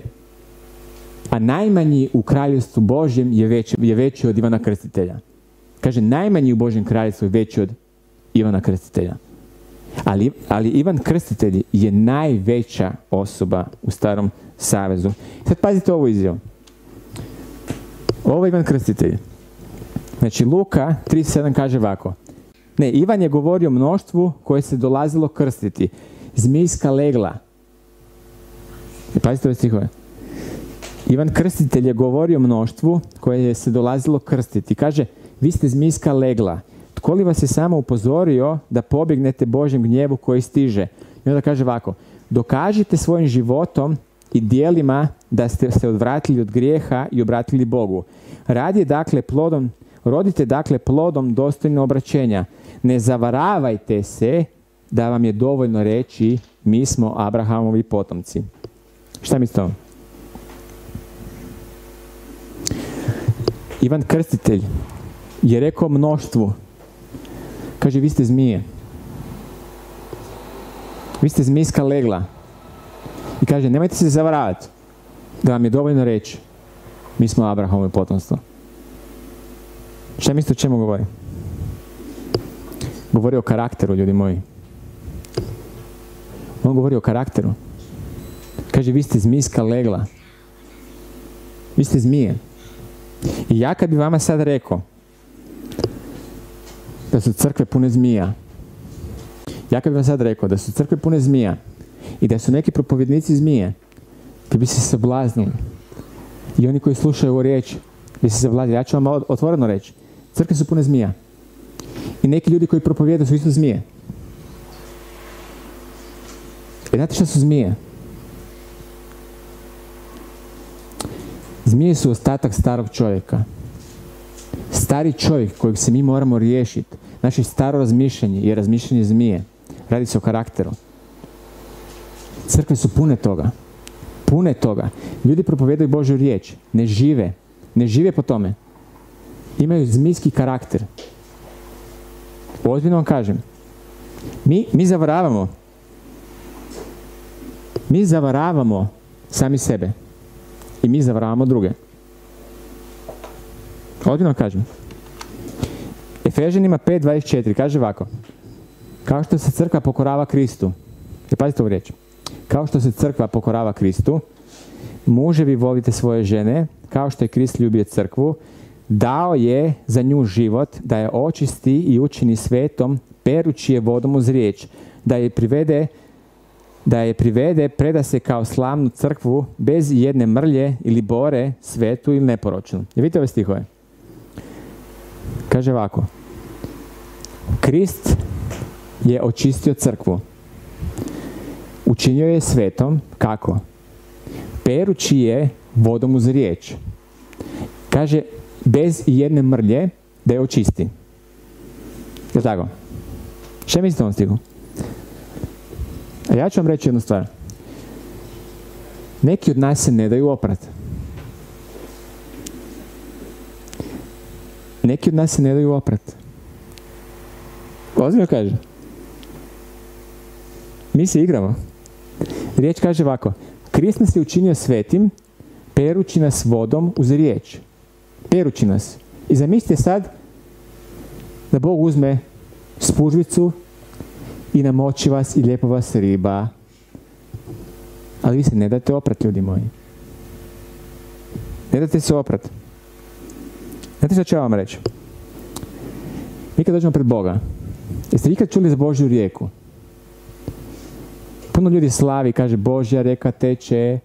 a najmanji u kraljevstvu Božjem je veći, je veći od Ivana Krstitelja. Kaže, najmanji u Božjem kraljevstvu je veći od Ivana Krstitelja. Ali, ali Ivan Krstitelj je najveća osoba u starom savezu. Sad pazite ovu izjavu. Ovo je Ivan Krstitelj. Znači, Luka 3.7 kaže ovako. Ne, Ivan je govorio mnoštvu koje se dolazilo krstiti. Zmijska legla. E, pazite ove stihove. Ivan Krstitelj je govorio mnoštvu koje je se dolazilo krstiti. Kaže, vi ste zmijska legla. Tko li vas je samo upozorio da pobjegnete Božjem gnjevu koji stiže? I onda kaže ovako, dokažite svojim životom i dijelima da ste se odvratili od grijeha i obratili Bogu. Radije dakle plodom, rodite dakle plodom dostojno obraćenja. Ne zavaravajte se da vam je dovoljno reći mi smo Abrahamovi potomci. Šta o ovom? Ivan Krstitelj je rekao mnoštvu, kaže vi ste zmije. Vi ste zmijska legla. I kaže, nemojte se zavaravati da vam je dovoljno reći mi smo Abrahamovo potomstvo. Šta mislite o čemu govori? Govori o karakteru, ljudi moji. On govori o karakteru. Kaže, vi ste zmijska legla. Vi ste zmije. I ja kad bi vama sad rekao da su crkve pune zmija, ja kad bi vam sad rekao da su crkve pune zmija i da su neki propovjednici zmije, vi bi se sablaznili. I oni koji slušaju ovu riječ, bi se sablaznili. Ja ću vam otvoreno reći. Crkve su pune zmija. I neki ljudi koji propovijedaju su isto zmije. I znate što su zmije? Zmije su ostatak starog čovjeka. Stari čovjek kojeg se mi moramo riješiti. Naše staro razmišljanje je razmišljanje zmije. Radi se o karakteru. Crkve su pune toga. Pune toga. Ljudi propovedaju Božju riječ. Ne žive. Ne žive po tome. Imaju zmijski karakter. Ozbiljno vam kažem. Mi, mi zavaravamo. Mi zavaravamo sami sebe. I mi zavaravamo druge. Ozbiljno vam kažem. Efežanima 5.24 kaže ovako. Kao što se crkva pokorava Kristu. I pazite ovu riječ. Kao što se crkva pokorava Kristu, muževi volite svoje žene, kao što je Krist ljubio crkvu, dao je za nju život, da je očisti i učini svetom, perući je vodom uz riječ, da je privede da je privede, preda se kao slavnu crkvu bez jedne mrlje ili bore, svetu ili neporočnu. I vidite ove stihove. Kaže ovako. Krist je očistio crkvu. Učinio je svetom, kako? Perući je vodom uz riječ. Kaže, bez jedne mrlje da je očisti. Je tako? Šta mislite o stihu? A ja ću vam reći jednu stvar. Neki od nas se ne daju oprat. Neki od nas se ne daju oprat. Ozbiljno kaže. Mi se igramo. Riječ kaže ovako. Krist nas je učinio svetim, perući nas vodom uz riječ. Perući nas. I zamislite sad da Bog uzme spužvicu i namoči vas i lijepo vas riba. Ali vi se ne date oprat, ljudi moji. Ne date se oprat. Znate što ću ja vam reći? Mi kad dođemo pred Boga, jeste ikad čuli za Božju rijeku? Puno ljudi slavi, kaže Božja rijeka teče,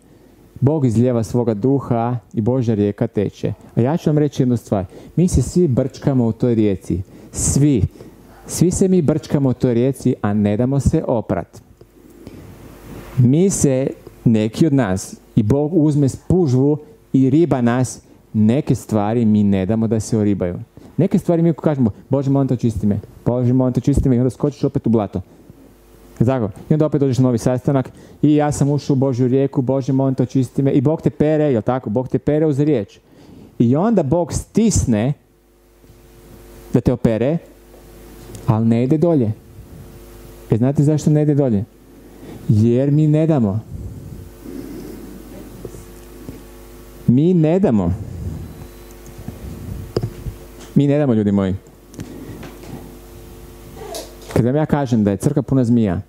Bog izljeva svoga duha i Božja rijeka teče. A ja ću vam reći jednu stvar. Mi se svi brčkamo u toj rijeci. Svi. Svi se mi brčkamo u toj rijeci, a ne damo se oprat. Mi se, neki od nas, i Bog uzme spužvu i riba nas, neke stvari mi ne damo da se oribaju. Neke stvari mi kažemo, Bože, molim te očisti me. Bože, molim te očisti me i onda skočiš opet u blato. Tako? I onda opet dođeš na novi sastanak i ja sam ušao u Božju rijeku, Bože, molim te očisti me. I Bog te pere, jel tako? Bog te pere uz riječ. I onda Bog stisne da te opere, ali ne ide dolje. Jer znate zašto ne ide dolje? Jer mi ne damo. Mi ne damo. Mi ne damo, ljudi moji. Kad vam ja kažem da je crkva puna zmija,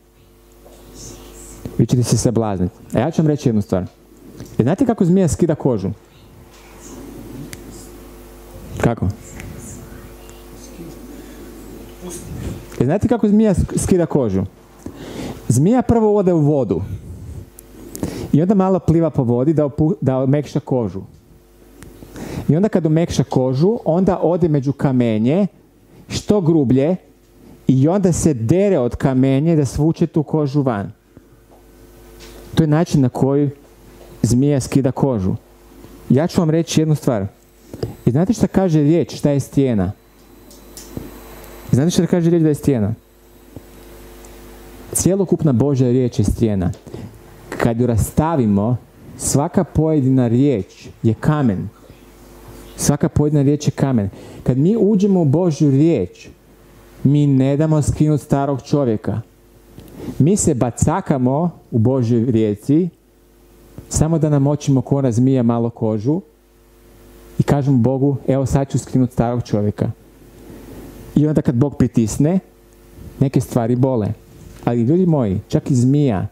vi ćete se sablazniti. A ja ću vam reći jednu stvar. Jer znate kako zmija skida kožu? Kako? Jer znate kako zmija skida kožu? Zmija prvo ode u vodu. I onda malo pliva po vodi da, opu, da omekša kožu. I onda kad omekša kožu, onda ode među kamenje, što grublje, i onda se dere od kamenje da svuče tu kožu van. To je način na koji zmija skida kožu. Ja ću vam reći jednu stvar. I znate šta kaže riječ, šta je stijena? I znate šta kaže riječ da je stijena? Cijelokupna Božja riječ je stijena. Kad ju rastavimo, svaka pojedina riječ je kamen. Svaka pojedina riječ je kamen. Kad mi uđemo u Božju riječ, mi ne damo skinuti starog čovjeka. Mi se bacakamo u Božjoj rijeci, samo da namočimo ko ona zmija malo kožu i kažemo Bogu, evo sad ću skinuti starog čovjeka. I onda kad Bog pritisne, neke stvari bole. Ali ljudi moji, čak i zmija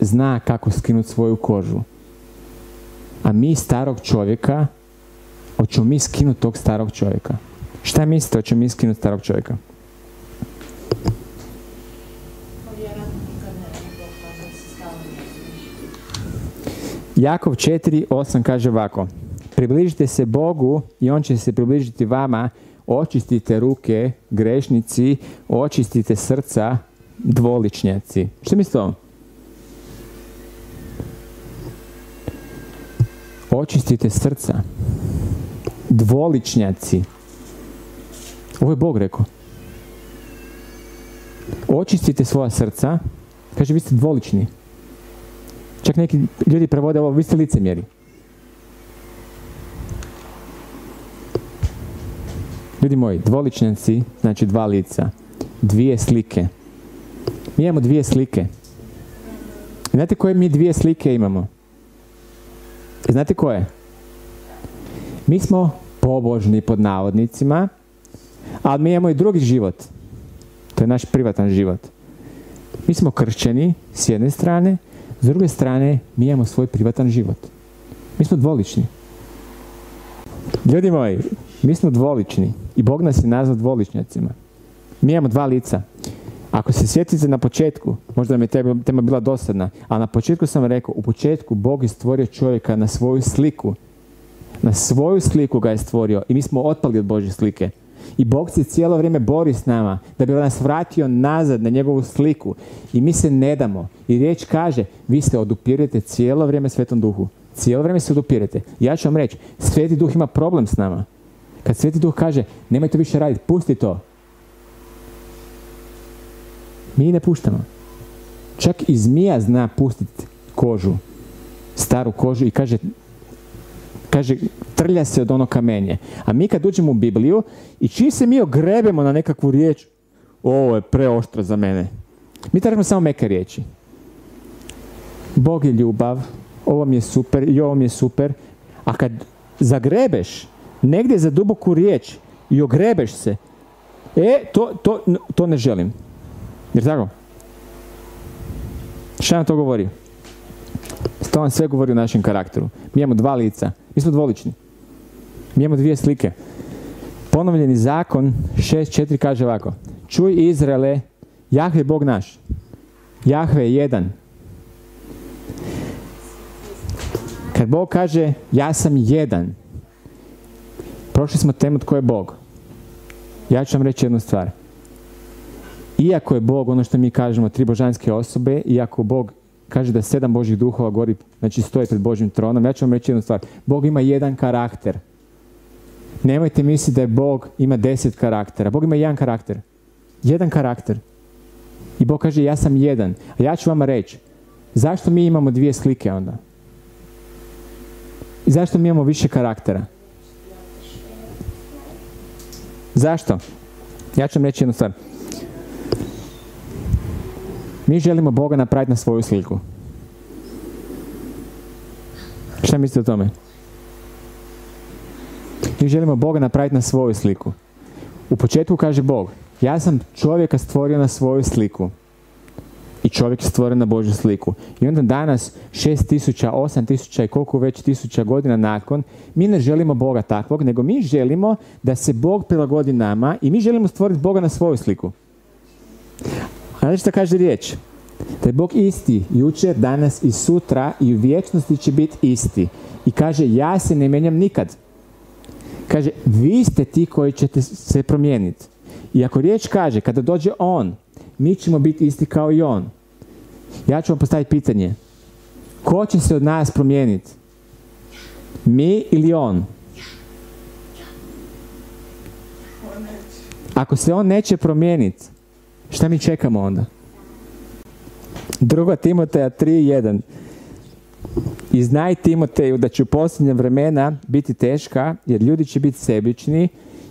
zna kako skinuti svoju kožu. A mi starog čovjeka, hoćemo mi skinuti tog starog čovjeka. Šta mislite, hoćemo mi skinuti starog čovjeka? Jakov 4.8 kaže ovako. Približite se Bogu i On će se približiti vama. Očistite ruke, grešnici, očistite srca, dvoličnjaci. Što mislite ovo? Očistite srca, dvoličnjaci. Ovo je Bog rekao. Očistite svoja srca. Kaže, vi ste dvolični. Čak neki ljudi prevode ovo, vi ste licemjeri. Ljudi moji, dvoličnjaci, znači dva lica, dvije slike. Mi imamo dvije slike. Znate koje mi dvije slike imamo? Znate koje? Mi smo pobožni pod navodnicima, ali mi imamo i drugi život. To je naš privatan život. Mi smo kršćeni s jedne strane, s druge strane mi imamo svoj privatan život. Mi smo dvolični. Ljudi moji, mi smo dvolični i Bog nas je nazvao dvoličnjacima. Mi imamo dva lica. Ako se sjetite na početku, možda nam je tema bila dosadna, ali na početku sam rekao, u početku Bog je stvorio čovjeka na svoju sliku. Na svoju sliku ga je stvorio i mi smo otpali od Božje slike. I Bog se cijelo vrijeme bori s nama da bi nas vratio nazad na njegovu sliku. I mi se ne damo. I riječ kaže, vi se odupirete cijelo vrijeme Svetom Duhu. Cijelo vrijeme se odupirete. Ja ću vam reći, Sveti Duh ima problem s nama. Kad Sveti Duh kaže, nemojte više raditi, pusti to. Mi ne puštamo. Čak i zmija zna pustiti kožu, staru kožu i kaže, kaže, trlja se od ono kamenje. A mi kad uđemo u Bibliju i čim se mi ogrebemo na nekakvu riječ, ovo je preoštro za mene. Mi tražimo samo meke riječi. Bog je ljubav, ovo mi je super i ovo mi je super, a kad zagrebeš negdje za duboku riječ i ogrebeš se, e, to, to, to ne želim. Jer tako? Šta nam to govori? To vam sve govori o našem karakteru. Mi imamo dva lica. Mi smo dvolični. Mi imamo dvije slike. Ponovljeni zakon 6.4 kaže ovako. Čuj Izraele, Jahve je Bog naš. Jahve je jedan. Kad Bog kaže ja sam jedan, prošli smo temu tko je Bog. Ja ću vam reći jednu stvar. Iako je Bog, ono što mi kažemo, tri božanske osobe, iako Bog kaže da sedam Božih duhova gori, znači stoji pred Božim tronom, ja ću vam reći jednu stvar. Bog ima jedan karakter. Nemojte misliti da je Bog ima deset karaktera. Bog ima jedan karakter. Jedan karakter. I Bog kaže ja sam jedan. A ja ću vama reći, zašto mi imamo dvije slike onda? I zašto mi imamo više karaktera? Zašto? Ja ću vam reći jednu stvar. Mi želimo Boga napraviti na svoju sliku. Šta mislite o tome? Mi želimo Boga napraviti na svoju sliku. U početku kaže Bog, ja sam čovjeka stvorio na svoju sliku. I čovjek je stvoren na Božju sliku. I onda danas, šest tisuća, osam tisuća i koliko već tisuća godina nakon, mi ne želimo Boga takvog, nego mi želimo da se Bog prilagodi nama i mi želimo stvoriti Boga na svoju sliku. A što kaže riječ? Da je Bog isti, jučer, danas i sutra i u vječnosti će biti isti. I kaže, ja se ne menjam nikad. Kaže, vi ste ti koji ćete se promijeniti. I ako riječ kaže, kada dođe On, mi ćemo biti isti kao i On. Ja ću vam postaviti pitanje. Ko će se od nas promijeniti? Mi ili On? Ako se On neće promijeniti, šta mi čekamo onda? Druga Timoteja 3.1 I znaj Timoteju da će u posljednje vremena biti teška, jer ljudi će biti sebični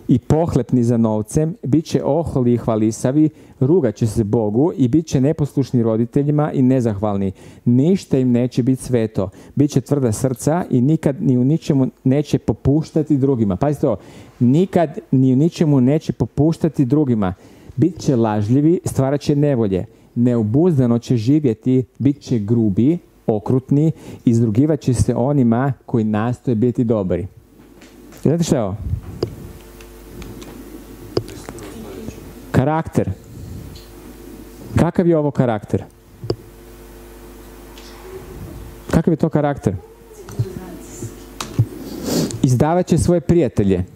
i pohlepni za novcem, bit će oholi i hvalisavi, rugat će se Bogu i bit će neposlušni roditeljima i nezahvalni. Ništa im neće biti sveto. Bit će tvrda srca i nikad ni u ničemu neće popuštati drugima. Pazite ovo, nikad ni u ničemu neće popuštati drugima. Bit će lažljivi, stvarat će nevolje. Neubuzdano će živjeti, bit će grubi, okrutni, izrugivat će se onima koji nastoje biti dobri. Znate što je ovo? Karakter. Kakav je ovo karakter? Kakav je to karakter? Izdavat će svoje prijatelje.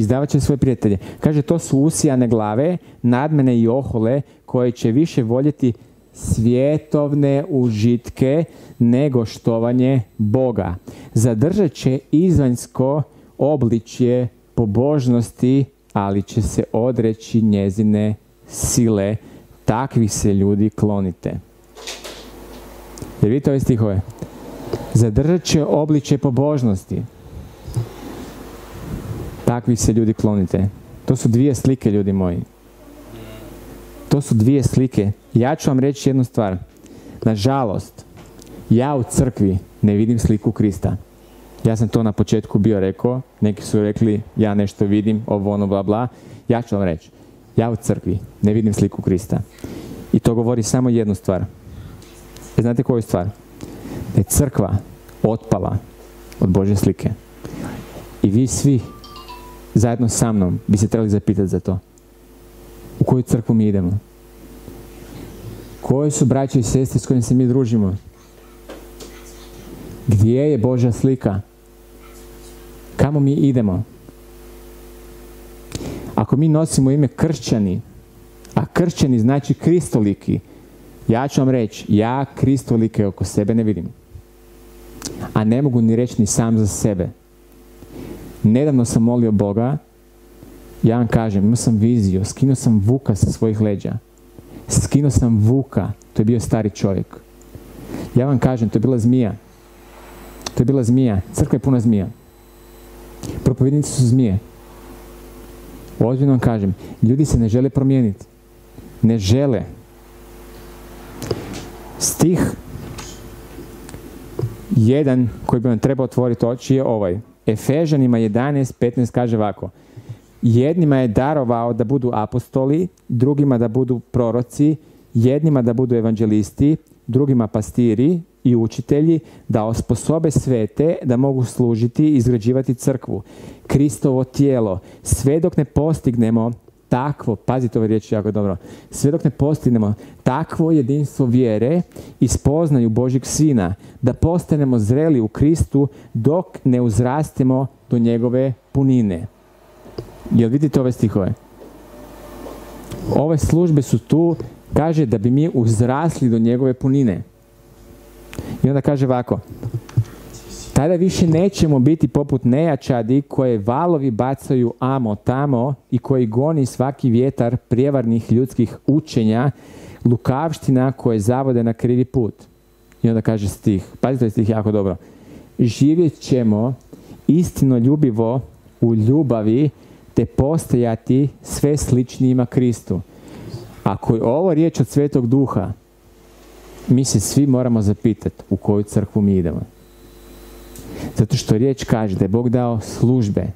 Izdavat će svoje prijatelje. Kaže, to su usijane glave, nadmene i ohole, koje će više voljeti svjetovne užitke nego štovanje Boga. Zadržat će izvanjsko obličje pobožnosti, ali će se odreći njezine sile. Takvih se ljudi klonite. Jer vidite ove stihove? Zadržat će obličje pobožnosti. Takvih se ljudi klonite. To su dvije slike, ljudi moji. To su dvije slike. Ja ću vam reći jednu stvar. Nažalost, ja u crkvi ne vidim sliku Krista. Ja sam to na početku bio rekao, neki su rekli ja nešto vidim, ovo ono bla bla. Ja ću vam reći, ja u crkvi ne vidim sliku Krista. I to govori samo jednu stvar. E, znate koju stvar? Da je crkva otpala od Božje slike. I vi svi zajedno sa mnom bi se trebali zapitati za to. U koju crkvu mi idemo? Koji su braće i sestre s kojim se mi družimo? Gdje je Božja slika? Kamo mi idemo? Ako mi nosimo ime kršćani, a kršćani znači kristoliki, ja ću vam reći, ja kristolike oko sebe ne vidim. A ne mogu ni reći ni sam za sebe. Nedavno sam molio Boga, ja vam kažem, imao sam viziju, skinuo sam vuka sa svojih leđa. Skinuo sam vuka, to je bio stari čovjek. Ja vam kažem, to je bila zmija. To je bila zmija. Crkva je puna zmija. Propovjednici su zmije. Ozbiljno vam kažem, ljudi se ne žele promijeniti. Ne žele. Stih jedan koji bi vam trebao otvoriti oči je ovaj. Efežanima 11.15 kaže ovako. Jednima je darovao da budu apostoli, drugima da budu proroci, jednima da budu evanđelisti, drugima pastiri i učitelji, da osposobe svete da mogu služiti i izgrađivati crkvu. Kristovo tijelo. Sve dok ne postignemo takvo, pazite ove riječi jako dobro, sve dok ne postignemo takvo jedinstvo vjere i spoznaju Božeg Sina, da postanemo zreli u Kristu dok ne uzrastemo do njegove punine. Jel vidite ove stihove? Ove službe su tu, kaže da bi mi uzrasli do njegove punine. I onda kaže ovako, tada više nećemo biti poput nejačadi koje valovi bacaju amo tamo i koji goni svaki vjetar prijevarnih ljudskih učenja, lukavština koje zavode na krivi put. I onda kaže stih, pazite stih jako dobro. Živjet ćemo istino ljubivo u ljubavi te postajati sve sličnijima Kristu. Ako je ovo riječ od Svetog Duha, mi se svi moramo zapitati u koju crkvu mi idemo. Zato što riječ kaže da je Bog dao službe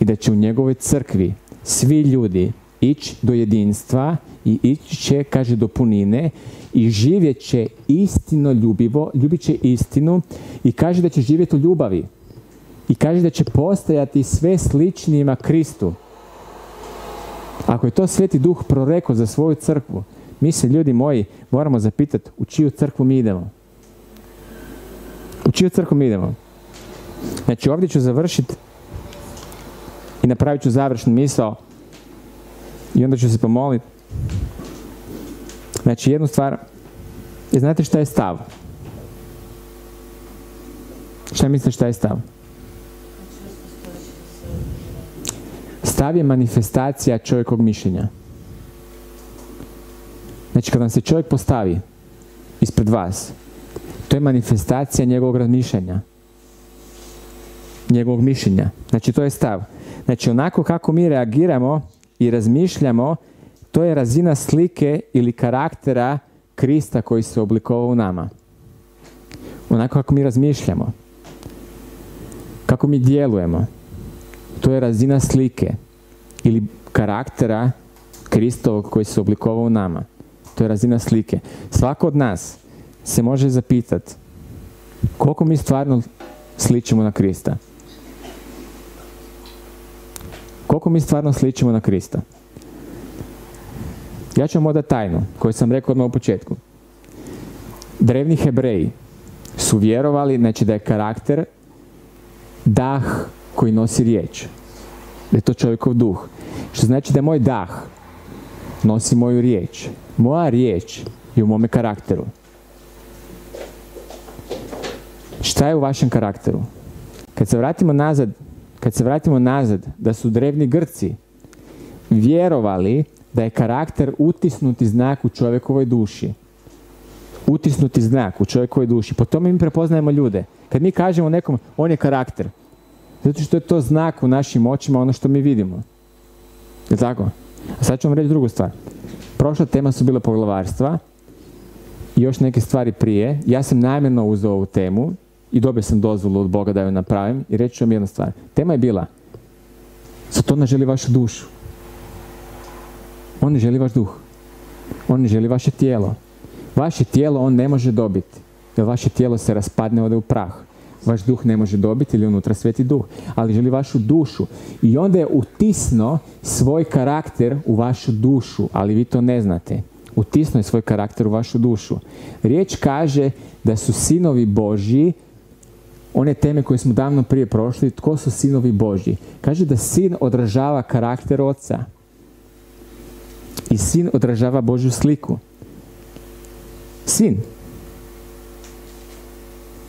i da će u njegovoj crkvi svi ljudi ići do jedinstva i ići će, kaže, do punine i živjet će istino ljubivo, ljubit će istinu i kaže da će živjeti u ljubavi. I kaže da će postajati sve sličnijima Kristu. Ako je to Sveti Duh proreko za svoju crkvu, mi se, ljudi moji, moramo zapitati u čiju crkvu mi idemo. U čiju crkvu mi idemo? Znači ovdje ću završiti i napravit ću završnu misao i onda ću se pomoliti. Znači jednu stvar, znate šta je stav? Šta mislite šta je stav? Stav je manifestacija čovjekovog mišljenja. Znači kad vam se čovjek postavi ispred vas, to je manifestacija njegovog razmišljanja. Njegovog mišljenja. Znači to je stav. Znači onako kako mi reagiramo i razmišljamo, to je razina slike ili karaktera Krista koji se oblikovao u nama. Onako kako mi razmišljamo. Kako mi djelujemo. To je razina slike ili karaktera Kristovog koji se oblikovao u nama. To je razina slike. Svako od nas se može zapitati koliko mi stvarno sličimo na Krista. Koliko mi stvarno sličimo na Krista. Ja ću vam odati tajnu koju sam rekao odmah u početku. Drevni hebreji su vjerovali znači da je karakter dah koji nosi riječ. Da je to čovjekov duh. Što znači da moj dah nosi moju riječ. Moja riječ je u mome karakteru. Šta je u vašem karakteru? Kad se vratimo nazad, kad se vratimo nazad, da su drevni Grci vjerovali da je karakter utisnuti znak u čovjekovoj duši. Utisnuti znak u čovjekovoj duši. Po tome mi prepoznajemo ljude. Kad mi kažemo nekom, on je karakter. Zato što je to znak u našim očima, ono što mi vidimo. Je tako? A sad ću vam reći drugu stvar. Prošla tema su bile poglavarstva i još neke stvari prije. Ja sam namjerno uzeo ovu temu i dobio sam dozvolu od Boga da ju napravim i reći ću vam jednu stvar. Tema je bila to ne želi vašu dušu. On ne želi vaš duh. On ne želi vaše tijelo. Vaše tijelo on ne može dobiti. Jer vaše tijelo se raspadne, ode u prah. Vaš duh ne može dobiti ili unutra sveti duh. Ali želi vašu dušu. I onda je utisno svoj karakter u vašu dušu. Ali vi to ne znate. Utisno je svoj karakter u vašu dušu. Riječ kaže da su sinovi Božji one teme koje smo davno prije prošli, tko su sinovi Božji. Kaže da sin odražava karakter oca. I sin odražava Božju sliku. Sin.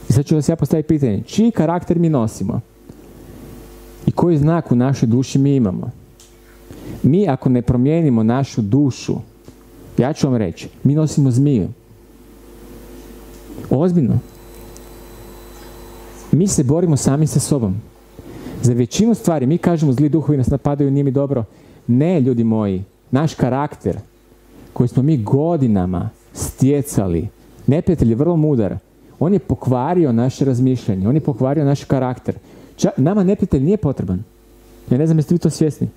I sad ću vas ja postaviti pitanje. Čiji karakter mi nosimo? I koji znak u našoj duši mi imamo? Mi ako ne promijenimo našu dušu, ja ću vam reći, mi nosimo zmiju. Ozbiljno. Mi se borimo sami sa sobom. Za većinu stvari mi kažemo zli duhovi nas napadaju, nije mi dobro. Ne, ljudi moji, naš karakter koji smo mi godinama stjecali Neprijatelj je vrlo mudar. On je pokvario naše razmišljanje, on je pokvario naš karakter. Ča, nama neprijatelj nije potreban. Ja ne znam jeste vi to svjesni.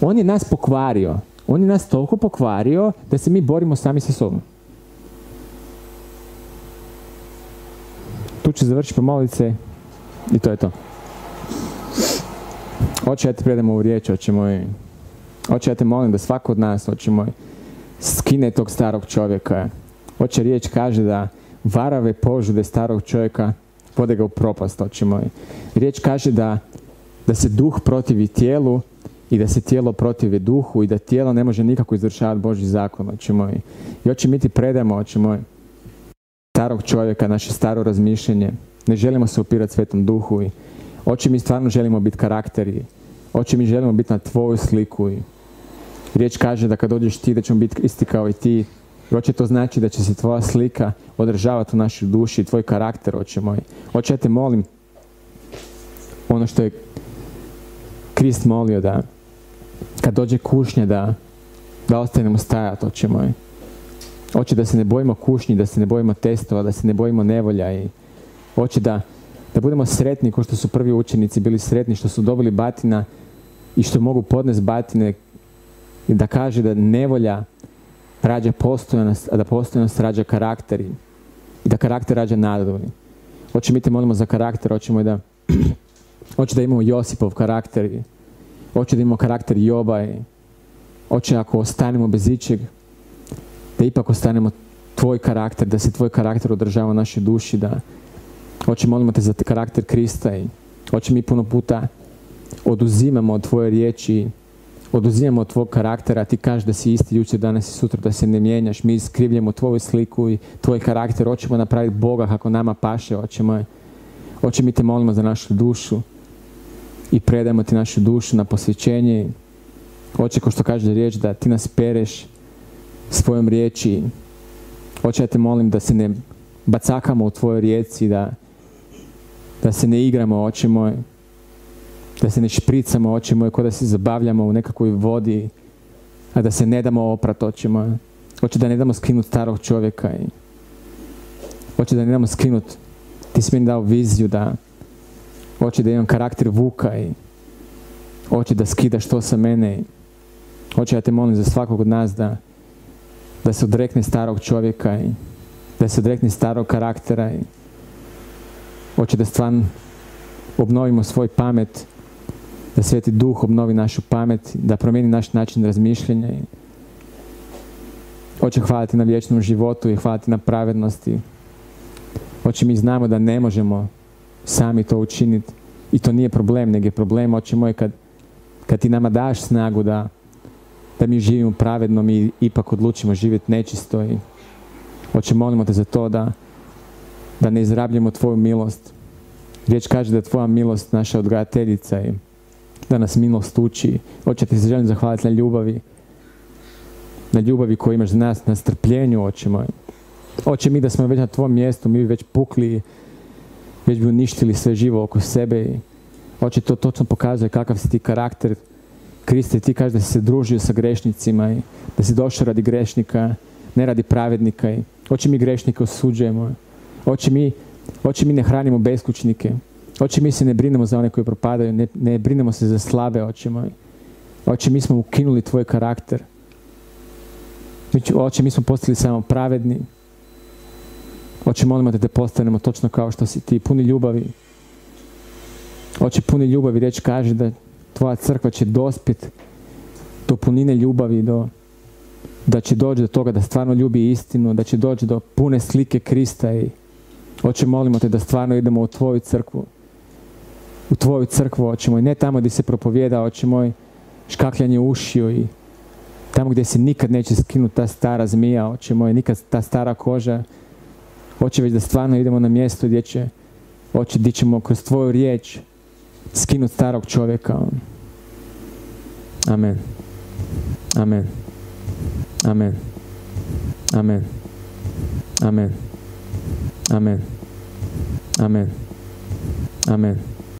On je nas pokvario. On je nas toliko pokvario da se mi borimo sami sa sobom. Tu ću završiti pomoliti se i to je to. Oče, ja te predam ovu riječ, oče moj. Oče, ja te molim da svako od nas, oče moj, skine tog starog čovjeka. Oče, riječ kaže da varave požude starog čovjeka vode ga u propast, oče moj. Riječ kaže da, da se duh protivi tijelu i da se tijelo protivi duhu i da tijelo ne može nikako izvršavati Božji zakon, oče moj. I oče, mi ti predamo, oče moj, starog čovjeka, naše staro razmišljenje. Ne želimo se upirati svetom duhu i oče, mi stvarno želimo biti karakteri. Oče, mi želimo biti na tvoju sliku i riječ kaže da kad dođeš ti da ćemo biti isti kao i ti. I oče, to znači da će se tvoja slika održavati u našoj duši, tvoj karakter, oče moj. Oče, ja te molim ono što je Krist molio da kad dođe kušnja da, da ostanemo stajati, oče moj. Oče da se ne bojimo kušnji, da se ne bojimo testova, da se ne bojimo nevolja i oče da, da budemo sretni kao što su prvi učenici bili sretni, što su dobili batina i što mogu podnes batine i da kaže da nevolja rađa postojanost, a da postojanost rađa karakter i da karakter rađa nadu. Oče, mi te molimo za karakter, hoće da hoće da imamo Josipov karakter i hoće da imamo karakter Joba i hoće ako ostanemo bez ičeg, da ipak ostanemo tvoj karakter, da se tvoj karakter održava u našoj duši, da hoće molimo te za karakter Krista i hoće mi puno puta oduzimamo od tvoje riječi oduzimamo od tvog karaktera, ti kažeš da si isti jučer, danas i sutra, da se ne mijenjaš, mi iskrivljamo tvoju sliku i tvoj karakter, hoćemo napraviti Boga kako nama paše, hoćemo Oče, mi te molimo za našu dušu i predajemo ti našu dušu na posvećenje. Oče, ko što kaže riječ, da ti nas pereš svojom riječi. Oče, ja te molim da se ne bacakamo u tvojoj rijeci, da, da se ne igramo, oče moj, da se ne špricamo, oči moje, ko da se zabavljamo u nekakvoj vodi, a da se ne damo oprat, oči moje. Hoće da ne damo skinut starog čovjeka i hoće da ne damo skinut. Ti si meni dao viziju da hoće da imam karakter vuka i hoće da skidaš to sa mene hoće ja te molim za svakog od nas da da se odrekne starog čovjeka i da se odrekne starog karaktera i hoće da stvarno obnovimo svoj pamet da Sveti Duh obnovi našu pamet, da promijeni naš način razmišljanja. I hoće hvaliti na vječnom životu i hvaliti na pravednosti. Hoće mi znamo da ne možemo sami to učiniti i to nije problem, nego je problem, oče moj, kad, kad ti nama daš snagu da, da mi živimo pravedno, mi ipak odlučimo živjeti nečisto i hoće molimo te za to da, da ne izrabljamo tvoju milost. Riječ kaže da je tvoja milost naša odgajateljica i da nas milost uči. Oče, ti se želim zahvaliti na ljubavi, na ljubavi koju imaš za nas, na strpljenju, oče moj. Oče, mi da smo već na tvom mjestu, mi bi već pukli, već bi uništili sve živo oko sebe. Oče, to točno pokazuje kakav si ti karakter. Kriste, ti kažeš da si se družio sa grešnicima i da si došao radi grešnika, ne radi pravednika. I oče, mi grešnike osuđujemo. Oče, mi, oče, mi ne hranimo beskućnike. Oče, mi se ne brinemo za one koji propadaju, ne, ne brinemo se za slabe, oče moj. Oče, mi smo ukinuli tvoj karakter. Oče, mi smo postali samo pravedni. Oče, molimo da te postanemo točno kao što si ti, puni ljubavi. Oče, puni ljubavi, riječ kaže da tvoja crkva će dospjeti do punine ljubavi, do, da će doći do toga da stvarno ljubi istinu, da će doći do pune slike Krista i Oče, molimo te da stvarno idemo u tvoju crkvu u tvoju crkvu, oče moj, ne tamo gdje se propovjeda, oče moj, škakljanje ušiju i tamo gdje se nikad neće skinuti ta stara zmija, oče moj, nikad ta stara koža. Oče, već da stvarno idemo na mjesto gdje će, oče, gdje ćemo kroz tvoju riječ skinuti starog čovjeka. Amen. Amen. Amen. Amen. Amen. Amen. Amen. Amen.